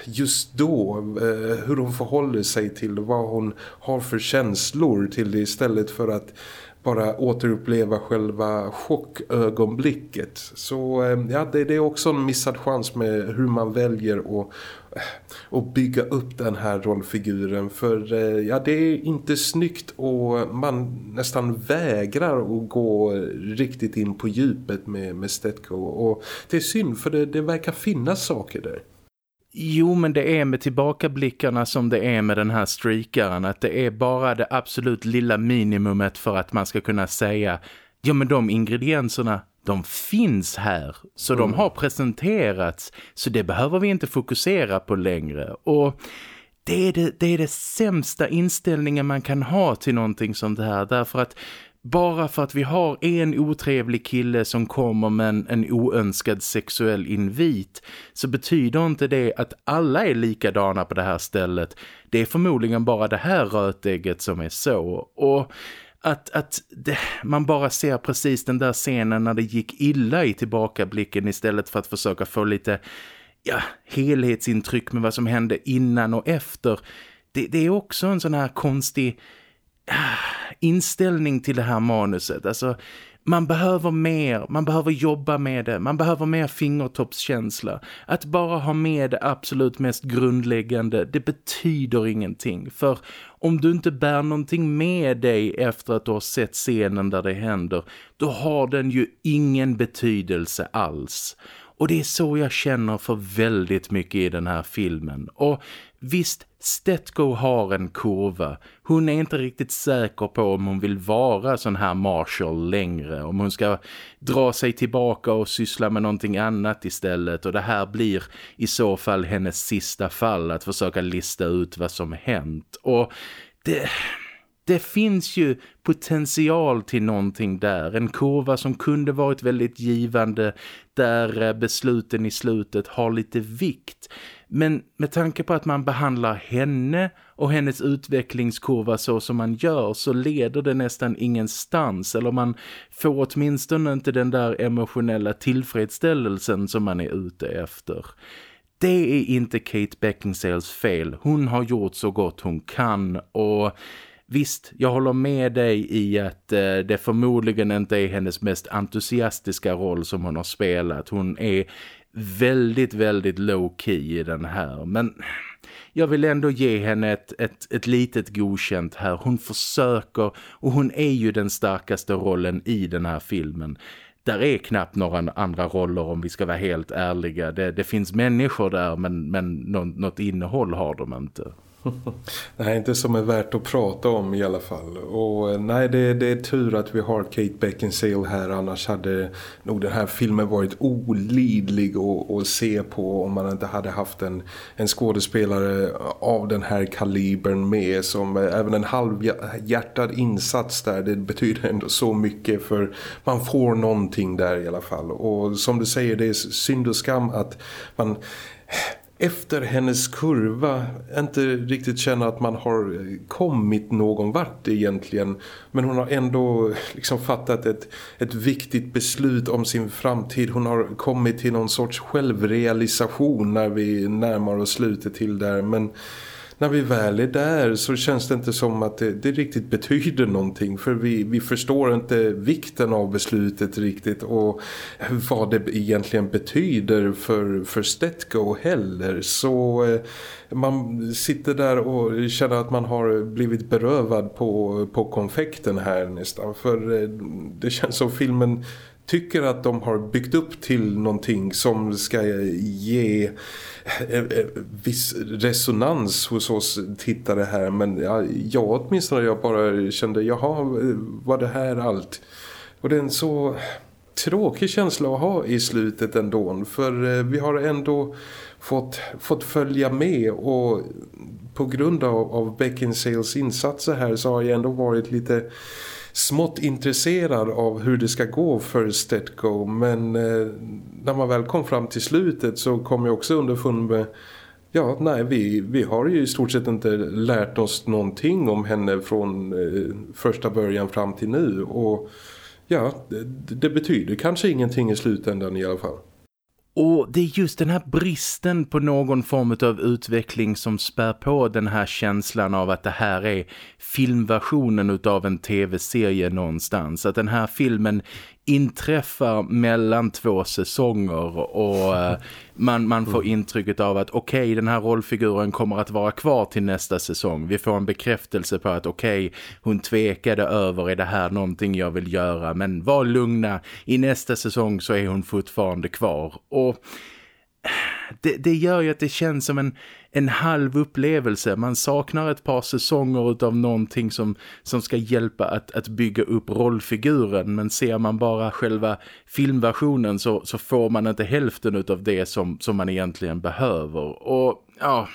[SPEAKER 2] just då eh, hur hon förhåller sig till vad hon har för känslor till det istället för att bara återuppleva själva chockögonblicket. Så eh, ja, det, det, är också en missad chans med hur man väljer att, eh, att bygga upp den här rollfiguren. För ja, det är inte snyggt och man nästan vägrar att gå riktigt in på djupet med, med Stetko. Och det är synd för det, det verkar finnas saker där.
[SPEAKER 1] Jo, men det är med tillbakablickarna som det är med den här streakaren. Att det är bara det absolut lilla minimumet för att man ska kunna säga ja men de ingredienserna, de finns här. Så mm. de har presenterats. Så det behöver vi inte fokusera på längre. Och det är det, det är det sämsta inställningen man kan ha till någonting sånt här. Därför att bara för att vi har en otrevlig kille som kommer med en, en oönskad sexuell invit så betyder inte det att alla är likadana på det här stället. Det är förmodligen bara det här rötägget som är så. Och att, att det, man bara ser precis den där scenen när det gick illa i tillbakablicken istället för att försöka få lite ja, helhetsintryck med vad som hände innan och efter. Det, det är också en sån här konstig inställning till det här manuset. Alltså, man behöver mer, man behöver jobba med det, man behöver mer fingertoppskänsla. Att bara ha med det absolut mest grundläggande, det betyder ingenting. För om du inte bär någonting med dig efter att du har sett scenen där det händer, då har den ju ingen betydelse alls. Och det är så jag känner för väldigt mycket i den här filmen. Och visst, Stetko har en kurva. Hon är inte riktigt säker på om hon vill vara sån här Marshall längre. Om hon ska dra sig tillbaka och syssla med någonting annat istället. Och det här blir i så fall hennes sista fall att försöka lista ut vad som hänt. Och det det finns ju potential till någonting där. En kurva som kunde varit väldigt givande där eh, besluten i slutet har lite vikt. Men med tanke på att man behandlar henne och hennes utvecklingskurva så som man gör så leder det nästan ingenstans. Eller man får åtminstone inte den där emotionella tillfredsställelsen som man är ute efter. Det är inte Kate Beckinsales fel. Hon har gjort så gott hon kan och Visst, jag håller med dig i att eh, det förmodligen inte är hennes mest entusiastiska roll som hon har spelat. Hon är väldigt, väldigt low key i den här. Men jag vill ändå ge henne ett, ett, ett litet godkänt här. Hon försöker och hon är ju den starkaste rollen i den här filmen. Där är knappt några andra roller om vi ska vara helt ärliga. Det, det finns människor där men, men något, något innehåll har de inte
[SPEAKER 2] nej, inte som är värt att prata om i alla fall. Och eh, nej, det, det är tur att vi har Kate Beckinsale här. Annars hade nog den här filmen varit olidlig att, se på om man inte hade haft en, en skådespelare av den här kalibern med. Som eh, även en halvhjärtad insats där, det betyder ändå så mycket för man får någonting där i alla fall. Och som du säger, det är synd och skam att man eh, efter hennes kurva inte riktigt känner att man har kommit någon vart egentligen. Men hon har ändå liksom fattat ett, ett viktigt beslut om sin framtid. Hon har kommit till någon sorts självrealisation när vi närmar oss slutet till där. Men när vi väl är där så känns det inte som att det, det riktigt betyder någonting för vi, vi förstår inte vikten av beslutet riktigt och vad det egentligen betyder för, för Stetco heller. Så eh, man sitter där och känner att man har blivit berövad på, på konfekten här nästan för eh, det känns som filmen tycker att de har byggt upp till någonting som ska ge eh, eh, viss resonans hos oss tittare här men ja, jag åtminstone jag bara kände jaha, var det här allt? Och det är en så tråkig känsla att ha i slutet ändå för eh, vi har ändå fått, fått följa med och på grund av, av Beckinsales insatser här så har jag ändå varit lite smått intresserad av hur det ska gå för Stetco men eh, när man väl kom fram till slutet så kom jag också underfund med Ja, nej, vi, vi har ju i stort sett inte lärt oss någonting om henne från eh, första början fram till nu. Och ja, det, det, betyder kanske ingenting i slutändan i alla fall.
[SPEAKER 1] Och det är just den här bristen på någon form av utveckling som spär på den här känslan av att det här är filmversionen av en tv-serie någonstans. Att den här filmen inträffar mellan två säsonger och uh, man, man får mm. intrycket av att okej, okay, den här rollfiguren kommer att vara kvar till nästa säsong. Vi får en bekräftelse på att okej, okay, hon tvekade över är det här någonting jag vill göra men var lugna, i nästa säsong så är hon fortfarande kvar. Och det, det gör ju att det känns som en, en halv upplevelse. Man saknar ett par säsonger av någonting som, som ska hjälpa att, att bygga upp rollfiguren. Men ser man bara själva filmversionen så, så får man inte hälften av det som, som man egentligen behöver. Och ja,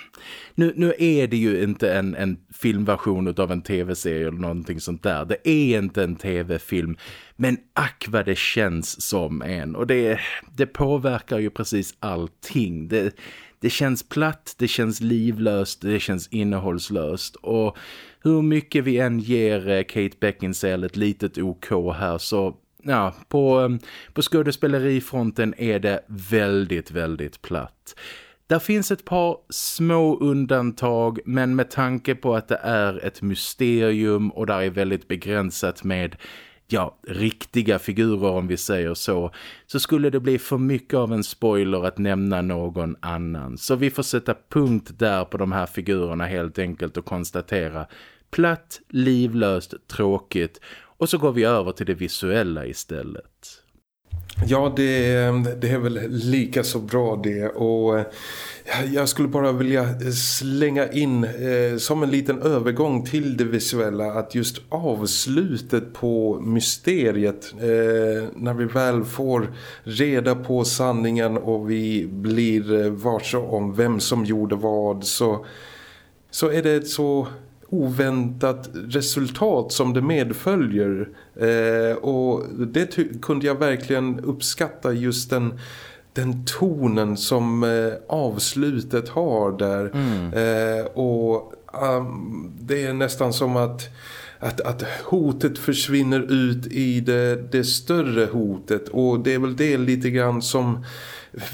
[SPEAKER 1] nu, nu är det ju inte en, en filmversion av en tv-serie eller någonting sånt där. Det är inte en tv-film. Men ack vad det känns som en. Och det, det påverkar ju precis allting. Det, det känns platt, det känns livlöst, det känns innehållslöst. Och hur mycket vi än ger eh, Kate Beckinsale ett litet OK här så ja, på, ehm, på skådespelerifronten är det väldigt, väldigt platt. Där finns ett par små undantag men med tanke på att det är ett mysterium och där är väldigt begränsat med ja, riktiga figurer om vi säger så, så skulle det bli för mycket av en spoiler att nämna någon annan. Så vi får sätta punkt där på de här figurerna helt enkelt och konstatera platt, livlöst, tråkigt och så går vi över till det visuella istället.
[SPEAKER 2] Ja, det, det är väl lika så bra det. Och eh, jag skulle bara vilja slänga in eh, som en liten övergång till det visuella att just avslutet på mysteriet eh, när vi väl får reda på sanningen och vi blir eh, varse om vem som gjorde vad så, så är det ett så oväntat resultat som det medföljer. Eh, och det kunde jag verkligen uppskatta just den den tonen som eh, avslutet har där. Mm. eh, och um, det är nästan som att att, att hotet försvinner ut i det, det större hotet. Och det är väl det lite grann som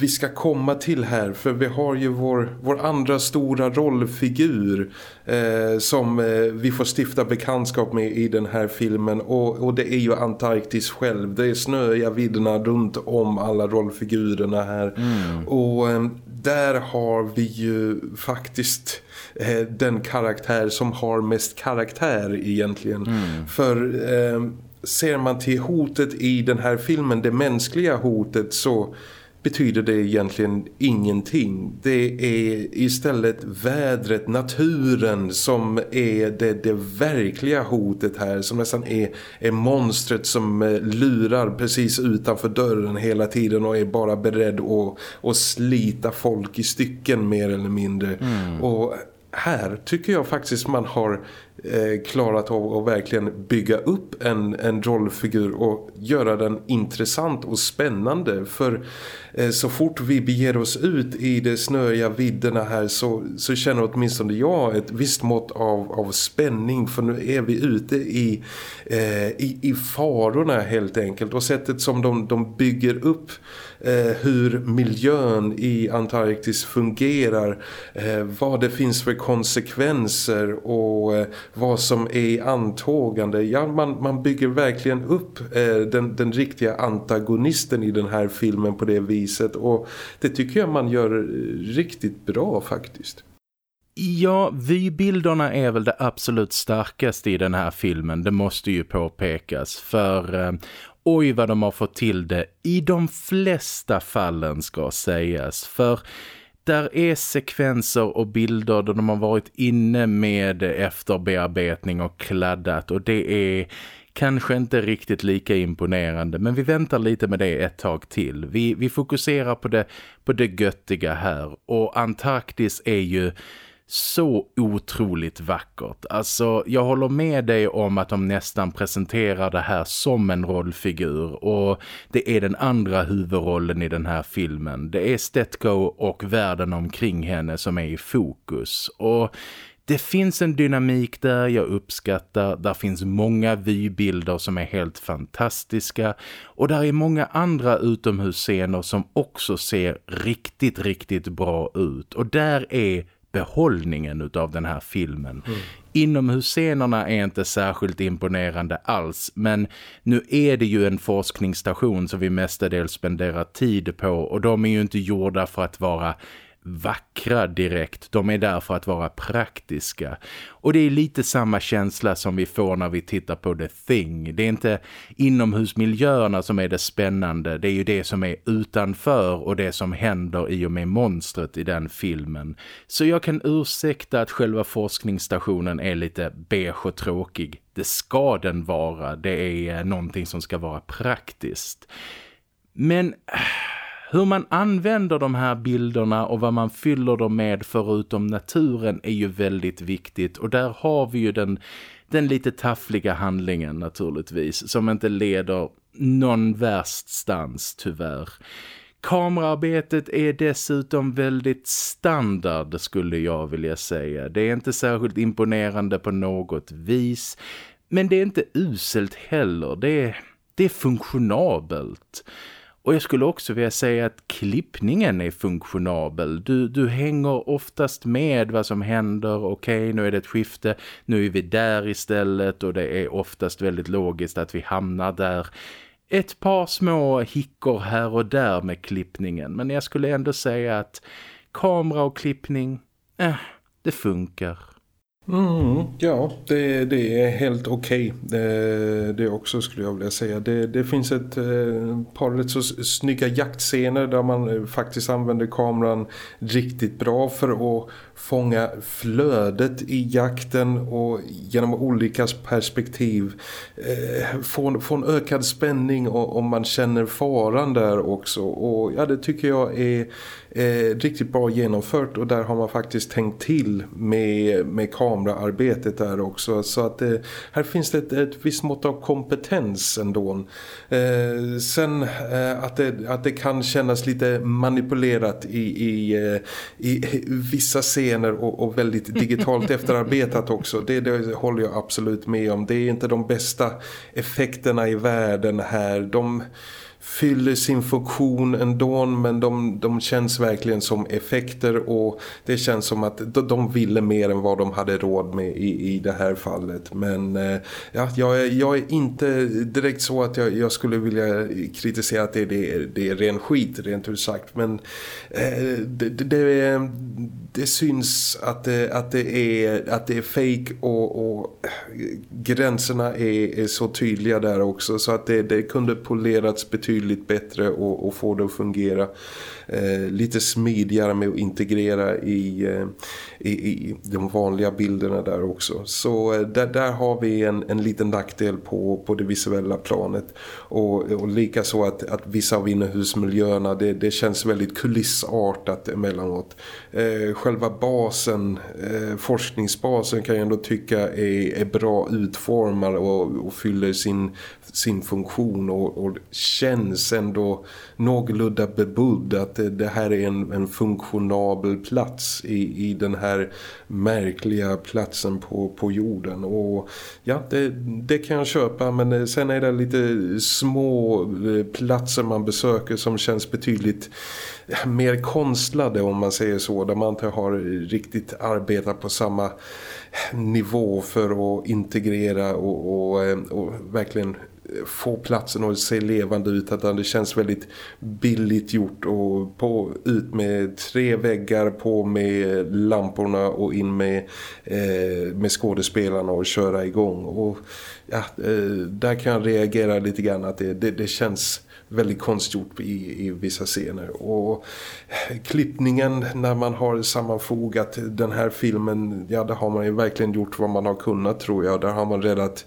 [SPEAKER 2] vi ska komma till här för vi har ju vår, vår andra stora rollfigur eh, som eh, vi får stifta bekantskap med i den här filmen och, och det är ju Antarktis själv. Det är snöiga vidderna runt om alla rollfigurerna här mm. och eh, där har vi ju faktiskt eh, den karaktär som har mest karaktär egentligen. Mm. För eh, ser man till hotet i den här filmen, det mänskliga hotet så betyder det egentligen ingenting. Det är istället vädret, naturen som är det, det verkliga hotet här. Som nästan är, är monstret som eh, lurar precis utanför dörren hela tiden och är bara beredd att, att slita folk i stycken mer eller mindre. Mm. Och här tycker jag faktiskt man har eh, klarat av att verkligen bygga upp en, en rollfigur och göra den intressant och spännande. För eh, så fort vi beger oss ut i de snöiga vidderna här så, så känner åtminstone jag ett visst mått av, av spänning. För nu är vi ute i, eh, i, i farorna helt enkelt. Och sättet som de, de bygger upp eh, hur miljön i Antarktis fungerar eh, vad det finns för konsekvenser och eh, vad som är antågande. Ja, man, man bygger verkligen upp eh, den, den riktiga antagonisten i den här filmen på det viset och det tycker jag man gör eh, riktigt bra faktiskt.
[SPEAKER 1] Ja, vybilderna är väl det absolut starkaste i den här filmen, det måste ju påpekas. För eh, oj vad de har fått till det i de flesta fallen ska sägas. För där är sekvenser och bilder där de har varit inne med efterbearbetning och kladdat och det är kanske inte riktigt lika imponerande men vi väntar lite med det ett tag till. Vi, vi fokuserar på det, på det göttiga här och Antarktis är ju så otroligt vackert. Alltså, jag håller med dig om att de nästan presenterar det här som en rollfigur och det är den andra huvudrollen i den här filmen. Det är Stetko och världen omkring henne som är i fokus och det finns en dynamik där jag uppskattar. Där finns många vybilder som är helt fantastiska. Och där är många andra utomhusscener som också ser riktigt, riktigt bra ut. Och där är behållningen utav den här filmen. Mm. Inomhusscenerna är inte särskilt imponerande alls men nu är det ju en forskningsstation som vi mestadels spenderar tid på och de är ju inte gjorda för att vara vackra direkt. De är där för att vara praktiska. Och det är lite samma känsla som vi får när vi tittar på The Thing. Det är inte inomhusmiljöerna som är det spännande. Det är ju det som är utanför och det som händer i och med monstret i den filmen. Så jag kan ursäkta att själva forskningsstationen är lite beige och tråkig. Det ska den vara. Det är eh, någonting som ska vara praktiskt. Men äh, hur man använder de här bilderna och vad man fyller dem med förutom naturen är ju väldigt viktigt. Och där har vi ju den, den lite taffliga handlingen naturligtvis som inte leder någon värststans tyvärr. Kameraarbetet är dessutom väldigt standard skulle jag vilja säga. Det är inte särskilt imponerande på något vis. Men det är inte uselt heller. Det är, det är funktionabelt. Och jag skulle också vilja säga att klippningen är funktionabel. Du, du hänger oftast med vad som händer. Okej, okay, nu är det ett skifte. Nu är vi där istället och det är oftast väldigt logiskt att vi hamnar där. Ett par små hickor här och där med klippningen. Men jag skulle ändå säga att kamera och klippning, eh, det funkar.
[SPEAKER 2] Mm, ja, det, det är helt okej. Okay. Det, det också skulle jag vilja säga. Det, det finns ett eh, par rätt så snygga jaktscener där man eh, faktiskt använder kameran riktigt bra för att fånga flödet i jakten och genom olika perspektiv eh, få, få en ökad spänning om man känner faran där också. Och ja, det tycker jag är eh, riktigt bra genomfört och där har man faktiskt tänkt till med, med kameran kameraarbetet där också. Så att det, här finns det ett, ett visst mått av kompetens ändå. Eh, sen eh, att, det, att det kan kännas lite manipulerat i, i, i, i vissa scener och, och väldigt digitalt efterarbetat också. Det, det håller jag absolut med om. Det är inte de bästa effekterna i världen här. De fyller sin funktion ändå men de, de känns verkligen som effekter och det känns som att de ville mer än vad de hade råd med i, i det här fallet. Men eh, ja, jag, är, jag är inte direkt så att jag, jag skulle vilja kritisera att det, det, det är ren skit rent ut sagt men eh, det, det, det, syns att det, att det är att det är fake och, och gränserna är, är så tydliga där också så att det, det kunde polerats betydligt betydligt bättre och, och få det att fungera eh, lite smidigare med att integrera i, eh, i, i, de vanliga bilderna där också. Så eh, där, där har vi en, en liten nackdel på, på det visuella planet. Och, och lika så att, att vissa av innehusmiljöerna det, det känns väldigt kulissartat emellanåt. Eh, själva basen, eh, forskningsbasen kan jag ändå tycka är, är bra utformad och, och fyller sin, sin funktion och, och känns ändå någorlunda bebodd att det, här är en, en funktionabel plats i, i den här märkliga platsen på, på jorden. Och ja, det, det kan jag köpa men eh, sen är det lite små eh, platser man besöker som känns betydligt eh, mer konstlade om man säger så där man inte har riktigt arbetat på samma nivå för att integrera och, och, och verkligen få platsen att se levande ut utan det känns väldigt billigt gjort och på, ut med tre väggar på med lamporna och in med, eh, med skådespelarna och köra igång. Och ja, eh, där kan jag reagera lite grann att det, det, det känns väldigt konstgjort i, i vissa scener. Och eh, klippningen när man har sammanfogat den här filmen ja där har man ju verkligen gjort vad man har kunnat tror jag, där har man räddat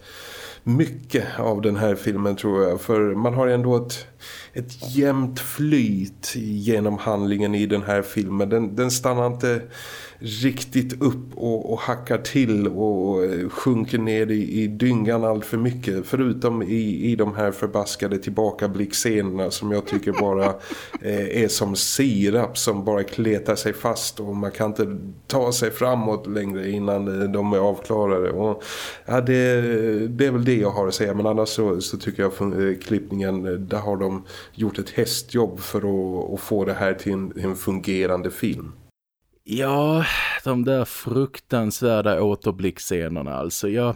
[SPEAKER 2] mycket av den här filmen tror jag. För man har ändå ett, ett jämnt flyt genom handlingen i den här filmen. Den, den stannar inte riktigt upp och, och hackar till och eh, sjunker ner i, i dyngan allt för mycket. Förutom i, i de här förbaskade tillbakablickscenerna som jag tycker bara *laughs* eh, är som sirap som bara kletar sig fast och man kan inte ta sig framåt längre innan eh, de är avklarade. Och, ja, det, det är väl det jag har att säga men annars så, så tycker jag eh, klippningen, där har de gjort ett hästjobb för att, att få det här till en, en fungerande film.
[SPEAKER 1] Ja, de där fruktansvärda återblickscenerna alltså. Jag,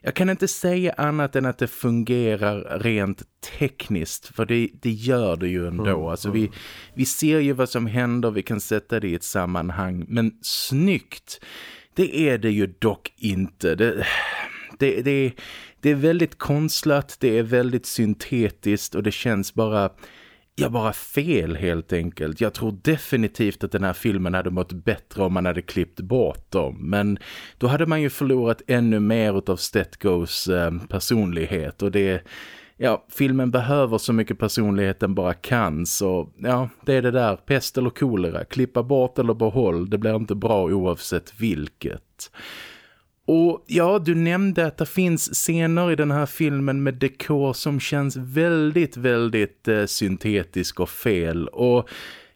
[SPEAKER 1] jag kan inte säga annat än att det fungerar rent tekniskt. För det, det gör det ju ändå. Mm, alltså vi, vi ser ju vad som händer, vi kan sätta det i ett sammanhang. Men snyggt, det är det ju dock inte. Det, det, det, det är väldigt konstlat, det är väldigt syntetiskt och det känns bara ja, bara fel helt enkelt. Jag tror definitivt att den här filmen hade mått bättre om man hade klippt bort dem. Men då hade man ju förlorat ännu mer av Stetgos eh, personlighet och det... Ja, filmen behöver så mycket personlighet den bara kan så ja, det är det där, pest eller kolera, klippa bort eller behåll, det blir inte bra oavsett vilket. Och ja, du nämnde att det finns scener i den här filmen med dekor som känns väldigt, väldigt eh, syntetisk och fel. Och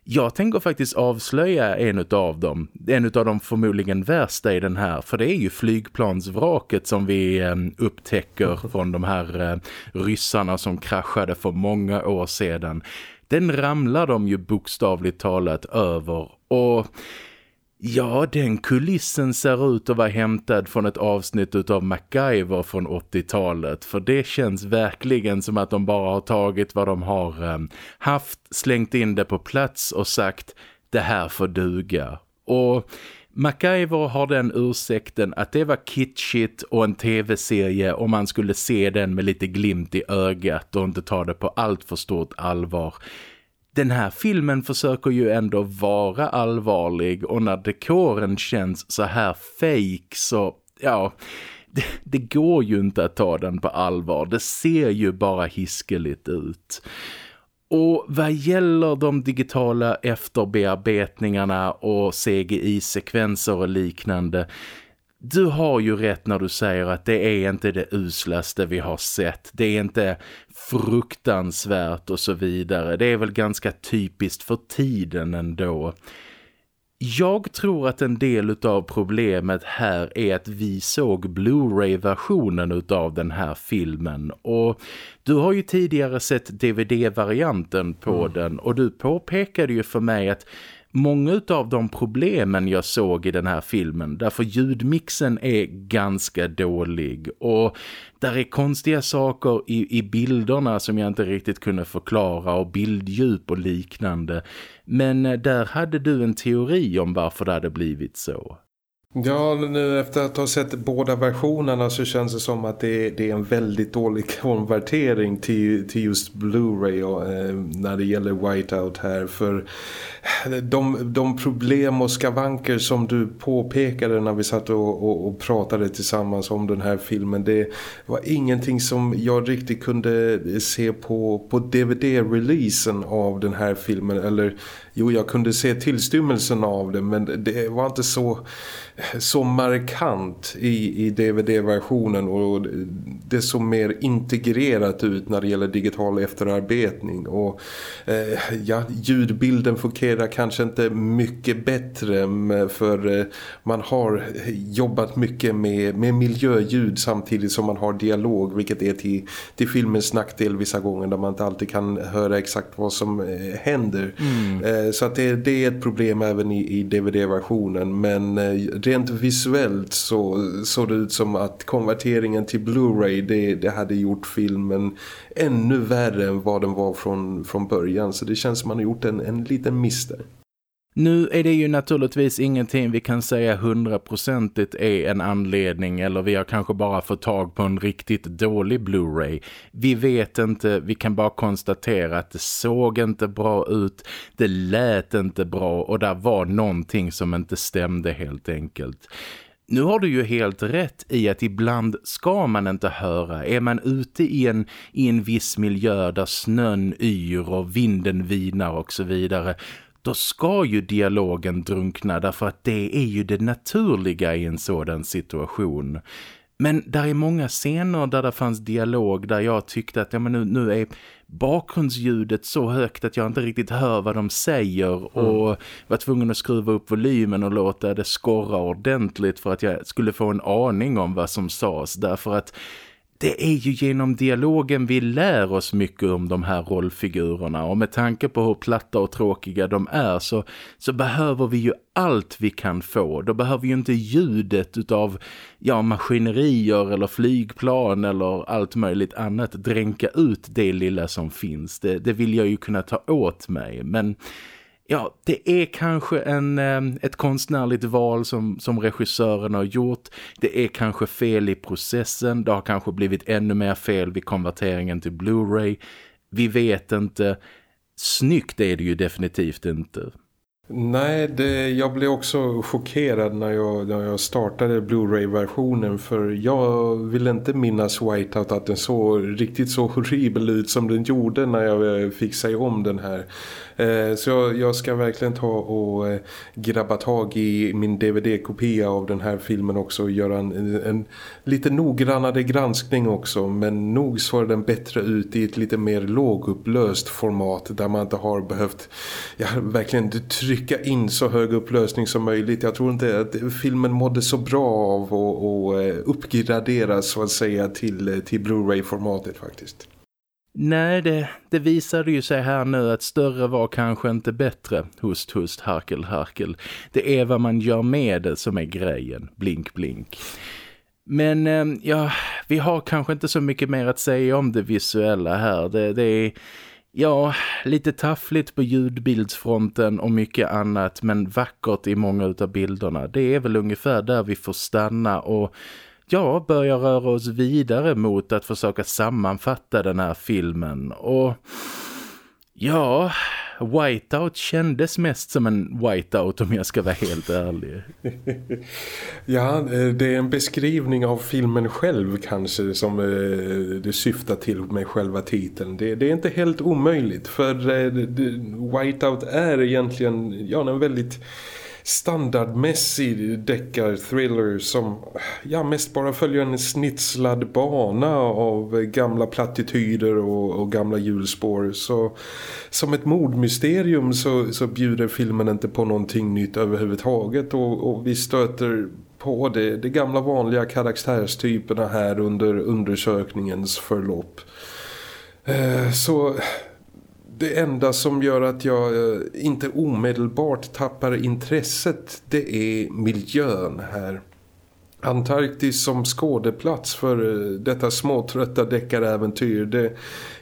[SPEAKER 1] jag tänker faktiskt avslöja en av dem. En av de förmodligen värsta i den här. För det är ju flygplansvraket som vi eh, upptäcker från de här eh, ryssarna som kraschade för många år sedan. Den ramlar de ju bokstavligt talat över. Och Ja, den kulissen ser ut att vara hämtad från ett avsnitt av MacGyver från 80-talet. För det känns verkligen som att de bara har tagit vad de har ehm, haft, slängt in det på plats och sagt det här får duga. Och MacGyver har den ursäkten att det var kitschigt och en tv-serie om man skulle se den med lite glimt i ögat och inte ta det på allt för stort allvar den här filmen försöker ju ändå vara allvarlig och när dekoren känns så här fake så, ja, det, det, går ju inte att ta den på allvar. Det ser ju bara hiskeligt ut. Och vad gäller de digitala efterbearbetningarna och CGI-sekvenser och liknande du har ju rätt när du säger att det är inte det uslaste vi har sett. Det är inte fruktansvärt och så vidare. Det är väl ganska typiskt för tiden ändå. Jag tror att en del av problemet här är att vi såg Blu-ray-versionen av den här filmen och du har ju tidigare sett DVD-varianten på mm. den och du påpekade ju för mig att många av de problemen jag såg i den här filmen därför ljudmixen är ganska dålig och där är konstiga saker i, i bilderna som jag inte riktigt kunde förklara och bilddjup och liknande men eh, där hade du en teori om varför det hade blivit så.
[SPEAKER 2] Ja, nu efter att ha sett båda versionerna så känns det som att det är, det är en väldigt dålig *laughs* konvertering till, till just Blu-ray eh, när det gäller Whiteout här. För eh, de, de problem och skavanker som du påpekade när vi satt och, och, och, pratade tillsammans om den här filmen, det var ingenting som jag riktigt kunde se på, på DVD-releasen av den här filmen. Eller jo, jag kunde se tillstymmelsen av det men det var inte så så markant i, i DVD-versionen och det så mer integrerat ut när det gäller digital efterarbetning och eh, ja, ljudbilden fungerar kanske inte mycket bättre för eh, man har jobbat mycket med, med miljöljud samtidigt som man har dialog vilket är till, till filmens nackdel vissa gånger där man inte alltid kan höra exakt vad som eh, händer mm. eh, Eh, så att det, det, är ett problem även i, i DVD-versionen men eh, rent visuellt så såg det ut som att konverteringen till Blu-ray det, det hade gjort filmen ännu värre än vad den var från, från början. Så det känns som att man har gjort en, en liten miss där.
[SPEAKER 1] Nu är det ju naturligtvis ingenting vi kan säga hundraprocentigt är en anledning eller vi har kanske bara fått tag på en riktigt dålig Blu-ray. Vi vet inte, vi kan bara konstatera att det såg inte bra ut, det lät inte bra och där var någonting som inte stämde helt enkelt. Nu har du ju helt rätt i att ibland ska man inte höra. Är man ute i en, i en viss miljö där snön yr och vinden vinar och så vidare då ska ju dialogen drunkna därför att det är ju det naturliga i en sådan situation. Men där är många scener där det fanns dialog där jag tyckte att ja, men nu, nu är bakgrundsljudet så högt att jag inte riktigt hör vad de säger mm. och var tvungen att skruva upp volymen och låta det skorra ordentligt för att jag skulle få en aning om vad som sades därför att det är ju genom dialogen vi lär oss mycket om de här rollfigurerna och med tanke på hur platta och tråkiga de är så, så behöver vi ju allt vi kan få. Då behöver vi ju inte ljudet utav ja, maskinerier eller flygplan eller allt möjligt annat dränka ut det lilla som finns. Det, det vill jag ju kunna ta åt mig men Ja, det är kanske en, eh, ett konstnärligt val som, som regissören har gjort. Det är kanske fel i processen. Det har kanske blivit ännu mer fel vid konverteringen till Blu-ray. Vi vet inte. Snyggt är det ju definitivt inte.
[SPEAKER 2] Nej, det, jag blev också chockerad när jag, när jag startade Blu-ray-versionen för jag vill inte minnas Whiteout att den såg riktigt så horribel ut som den gjorde när jag eh, fick säga om den här. Eh, så jag, jag, ska verkligen ta och eh, grabba tag i min DVD-kopia av den här filmen också och göra en, en, en lite noggrannare granskning också. Men nog såg den bättre ut i ett lite mer lågupplöst format där man inte har behövt ja, verkligen trycka trycka in så hög upplösning som möjligt. Jag tror inte att filmen mådde så bra av att eh, uppgraderas så att säga till, eh, till Blu-ray-formatet faktiskt.
[SPEAKER 1] Nej, det, det visade ju sig här nu att större var kanske inte bättre. Hust, hust, harkel, harkel. Det är vad man gör med det som är grejen. Blink, blink. Men eh, ja, vi har kanske inte så mycket mer att säga om det visuella här. Det, det är ja, lite taffligt på ljudbildsfronten och mycket annat men vackert i många av bilderna. Det är väl ungefär där vi får stanna och ja, börja röra oss vidare mot att försöka sammanfatta den här filmen. Och ja, Whiteout kändes mest som en whiteout om jag ska vara helt ärlig. *laughs*
[SPEAKER 2] ja, eh, det är en beskrivning av filmen själv kanske som eh, det syftar till med själva titeln. Det, det är inte helt omöjligt för eh, Whiteout är egentligen ja, en väldigt standardmässig deckar-thriller som ja, mest bara följer en snitslad bana av gamla plattityder och, och gamla hjulspår. Så som ett mordmysterium så, så bjuder filmen inte på någonting nytt överhuvudtaget och, och vi stöter på det, det gamla vanliga karaktärstyperna här under undersökningens förlopp. Eh, så det enda som gör att jag eh, inte omedelbart tappar intresset det är miljön här. Antarktis som skådeplats för eh, detta småtrötta deckaräventyr det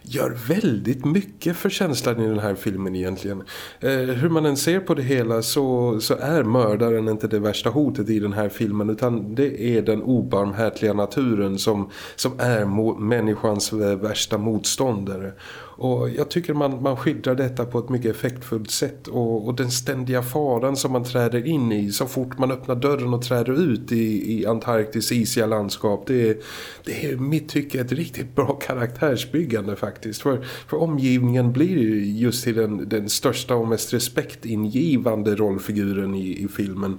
[SPEAKER 2] gör väldigt mycket för känslan i den här filmen egentligen. Eh, hur man än ser på det hela så, så är mördaren inte det värsta hotet i den här filmen utan det är den obarmhärtiga naturen som, som är människans värsta motståndare. Och jag tycker man, man skildrar detta på ett mycket effektfullt sätt och, och den ständiga faran som man träder in i så fort man öppnar dörren och träder ut i, i Antarktis isiga landskap det är, det är mitt tycke ett riktigt bra *laughs* karaktärsbyggande faktiskt för, för omgivningen blir ju just till den, den största och mest respektingivande rollfiguren i, i filmen.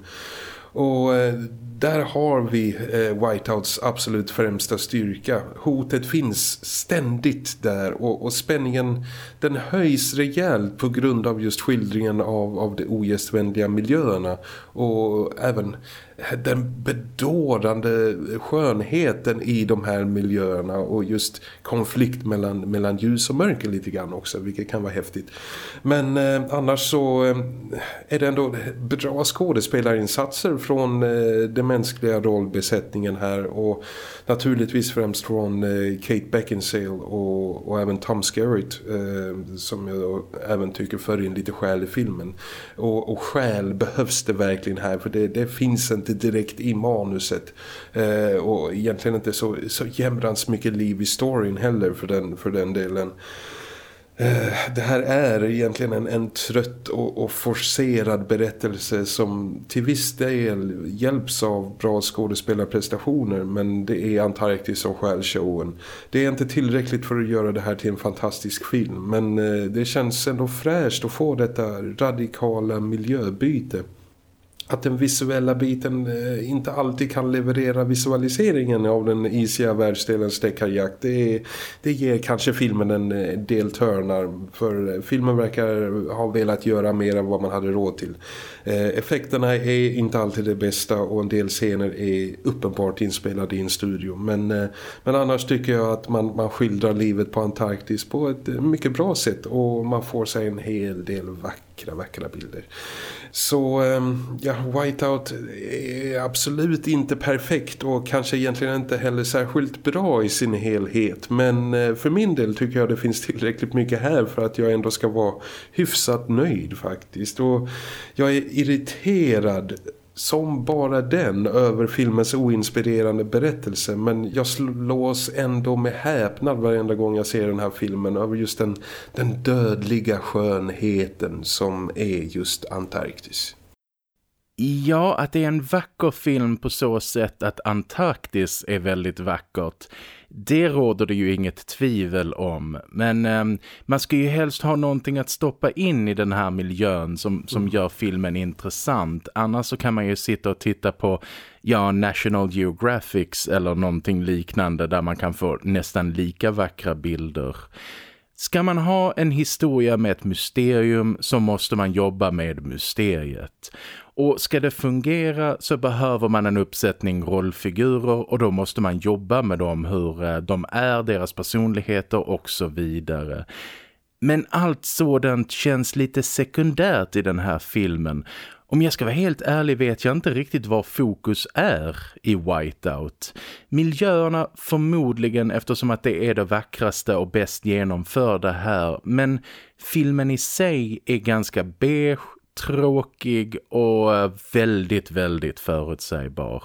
[SPEAKER 2] Och eh, där har vi eh, Whiteouts absolut främsta styrka. Hotet finns ständigt där och, och, spänningen den höjs rejält på grund av just skildringen av, av de ogästvänliga miljöerna. Och även den bedårande skönheten i de här miljöerna och just konflikt mellan, mellan ljus och mörker lite grann också, vilket kan vara häftigt. Men eh, annars så eh, är det ändå bra skådespelarinsatser från eh, den mänskliga rollbesättningen här och naturligtvis främst från eh, Kate Beckinsale och, och även Tom Skerritt eh, som jag även tycker för in lite själ i filmen. Och, och själ behövs det verkligen här för det, det finns inte direkt i manuset eh, och egentligen inte så, så jämrans mycket liv i storyn heller för den, för den delen. Eh, det här är egentligen en, en trött och, och, forcerad berättelse som till viss del hjälps av bra skådespelarprestationer men det är Antarktis som stjäl showen. Det är inte tillräckligt för att göra det här till en fantastisk film men eh, det känns ändå fräscht att få detta radikala miljöbyte att den visuella biten eh, inte alltid kan leverera visualiseringen av den isiga världsdelens deckarjakt. Det, det ger kanske filmen en eh, del törnar för eh, filmen verkar ha velat göra mer än vad man hade råd till. Effekterna är inte alltid det bästa och en del scener är uppenbart inspelade i en studio. Men, men annars tycker jag att man, man skildrar livet på Antarktis på ett mycket bra sätt och man får sig en hel del vackra, vackra bilder. Så ehm, ja, Whiteout är absolut inte perfekt och kanske egentligen inte heller särskilt bra i sin helhet. Men eh, för min del tycker jag det finns tillräckligt mycket här för att jag ändå ska vara hyfsat nöjd faktiskt. Och jag är irriterad som bara den över filmens oinspirerande berättelse men jag slås ändå med häpnad varenda gång jag ser den här filmen över just den, den dödliga skönheten som är just Antarktis.
[SPEAKER 1] Ja, att det är en vacker film på så sätt att Antarktis är väldigt vackert. Det råder det ju inget tvivel om. Men eh, man ska ju helst ha någonting att stoppa in i den här miljön som, som mm. gör filmen intressant. Annars så kan man ju sitta och titta på ja, National Geographics eller någonting liknande där man kan få nästan lika vackra bilder. Ska man ha en historia med ett mysterium så måste man jobba med mysteriet. Och ska det fungera så behöver man en uppsättning rollfigurer och då måste man jobba med dem, hur eh, de är, deras personligheter och så vidare. Men allt sådant känns lite sekundärt i den här filmen. Om jag ska vara helt ärlig vet jag inte riktigt vad fokus är i Whiteout. Miljöerna förmodligen eftersom att det är det vackraste och bäst genomförda här. Men filmen i sig är ganska beige, tråkig och eh, väldigt, väldigt förutsägbar.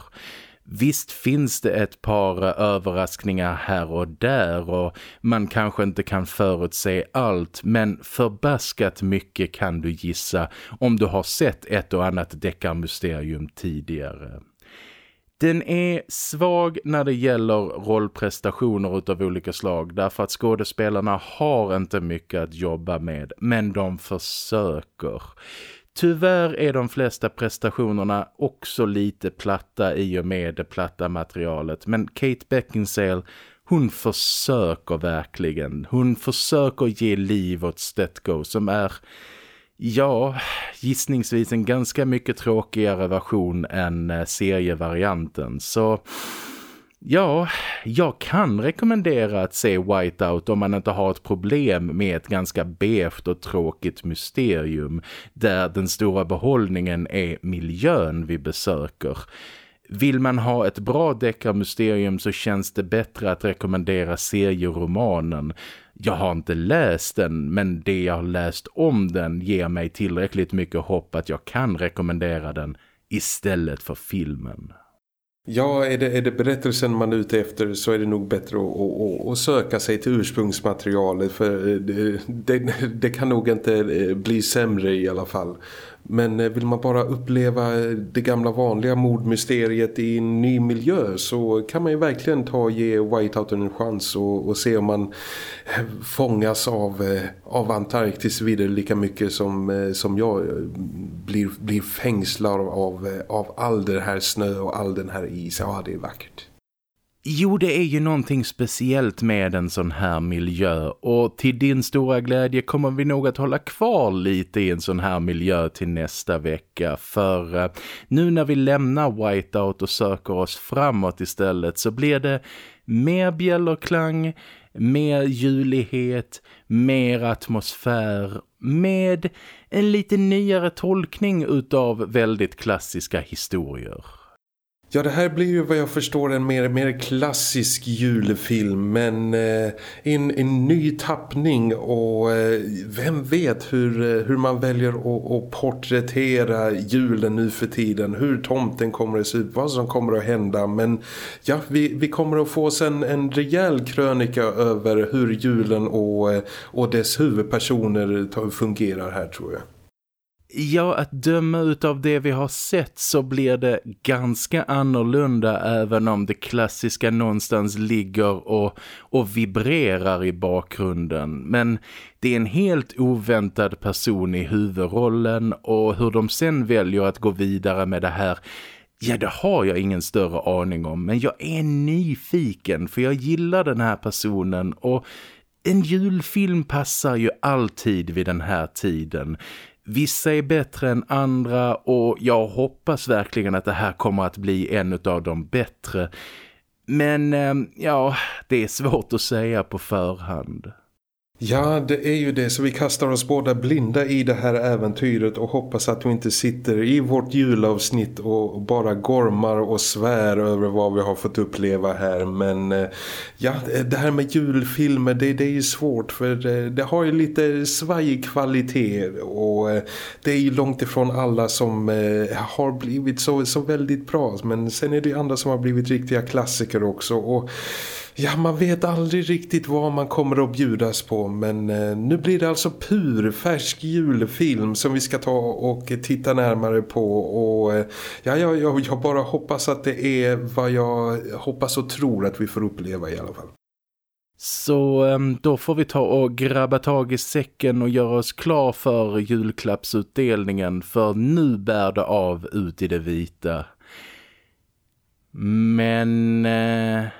[SPEAKER 1] Visst finns det ett par eh, överraskningar här och där och man kanske inte kan förutse allt men förbaskat mycket kan du gissa om du har sett ett och annat deckarmysterium tidigare. Den är svag när det gäller rollprestationer utav olika slag därför att skådespelarna har inte mycket att jobba med men de försöker. Tyvärr är de flesta prestationerna också lite platta i och med det platta materialet. Men Kate Beckinsale, hon försöker verkligen. Hon försöker ge liv åt Stetko som är, ja, gissningsvis en ganska mycket tråkigare version än eh, serievarianten. Så Ja, jag kan rekommendera att se Whiteout om man inte har ett problem med ett ganska beft och tråkigt mysterium där den stora behållningen är miljön vi besöker. Vill man ha ett bra deckarmysterium så känns det bättre att rekommendera serieromanen. Jag har inte läst den men det jag har läst om den ger mig tillräckligt mycket hopp att jag kan rekommendera den istället för filmen.
[SPEAKER 2] Ja, är det, är det berättelsen man är ute efter så är det nog bättre att, att, att söka sig till ursprungsmaterialet för eh, det, det, det, kan nog inte eh, bli sämre i alla fall. Men eh, vill man bara uppleva eh, det gamla vanliga mordmysteriet i en ny miljö så kan man ju verkligen ta och ge Whiteout en chans och, och se om man eh, fångas av, av Antarktis vidare lika mycket som, som jag blir, blir fängslad av, av all den här snö och all den här is. Ja, det är vackert.
[SPEAKER 1] Jo, det är ju någonting speciellt med en sån här miljö och till din stora glädje kommer vi nog att hålla kvar lite i en sån här miljö till nästa vecka för uh, nu när vi lämnar Whiteout och söker oss framåt istället så blir det mer bjällerklang, mer julighet, mer atmosfär med en lite nyare tolkning utav väldigt klassiska historier.
[SPEAKER 2] Ja, det här blir ju vad jag förstår en mer, mer klassisk julfilm men eh, en, en ny tappning och eh, vem vet hur, eh, hur man väljer att, att porträttera julen nu för tiden, hur tomten kommer att se ut, vad som kommer att hända men ja, vi, vi kommer att få oss en, rejäl krönika över hur julen och, eh, och dess huvudpersoner fungerar här tror jag.
[SPEAKER 1] Ja, att döma utav det vi har sett så blir det ganska annorlunda även om det klassiska någonstans ligger och, och vibrerar i bakgrunden. Men det är en helt oväntad person i huvudrollen och hur de sen väljer att gå vidare med det här Ja, det har jag ingen större aning om. Men jag är nyfiken för jag gillar den här personen och en julfilm passar ju alltid vid den här tiden. Vissa är bättre än andra och jag hoppas verkligen att det här kommer att bli en av de bättre. Men eh, ja, det är svårt att säga på förhand.
[SPEAKER 2] Ja, det är ju det. Så vi kastar oss båda blinda i det här äventyret och hoppas att vi inte sitter i vårt julavsnitt och bara gormar och svär över vad vi har fått uppleva här. Men eh, ja, det här med julfilmer, det, det är ju svårt för det, det har ju lite svajig kvalitet och eh, det är ju långt ifrån alla som har blivit så, så väldigt bra. Men sen är det andra som har blivit riktiga klassiker också och Ja, man vet aldrig riktigt vad man kommer att bjudas på men eh, nu blir det alltså pur färsk julfilm som vi ska ta och titta närmare på och eh, ja, ja, ja, jag, bara hoppas att det är vad jag hoppas och tror att vi får uppleva i alla fall.
[SPEAKER 1] Så ehm, då får vi ta och grabba tag i säcken och göra oss klar för julklappsutdelningen för nu bär det av ut i det vita. Men... Eh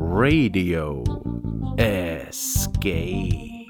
[SPEAKER 1] Radio Escape.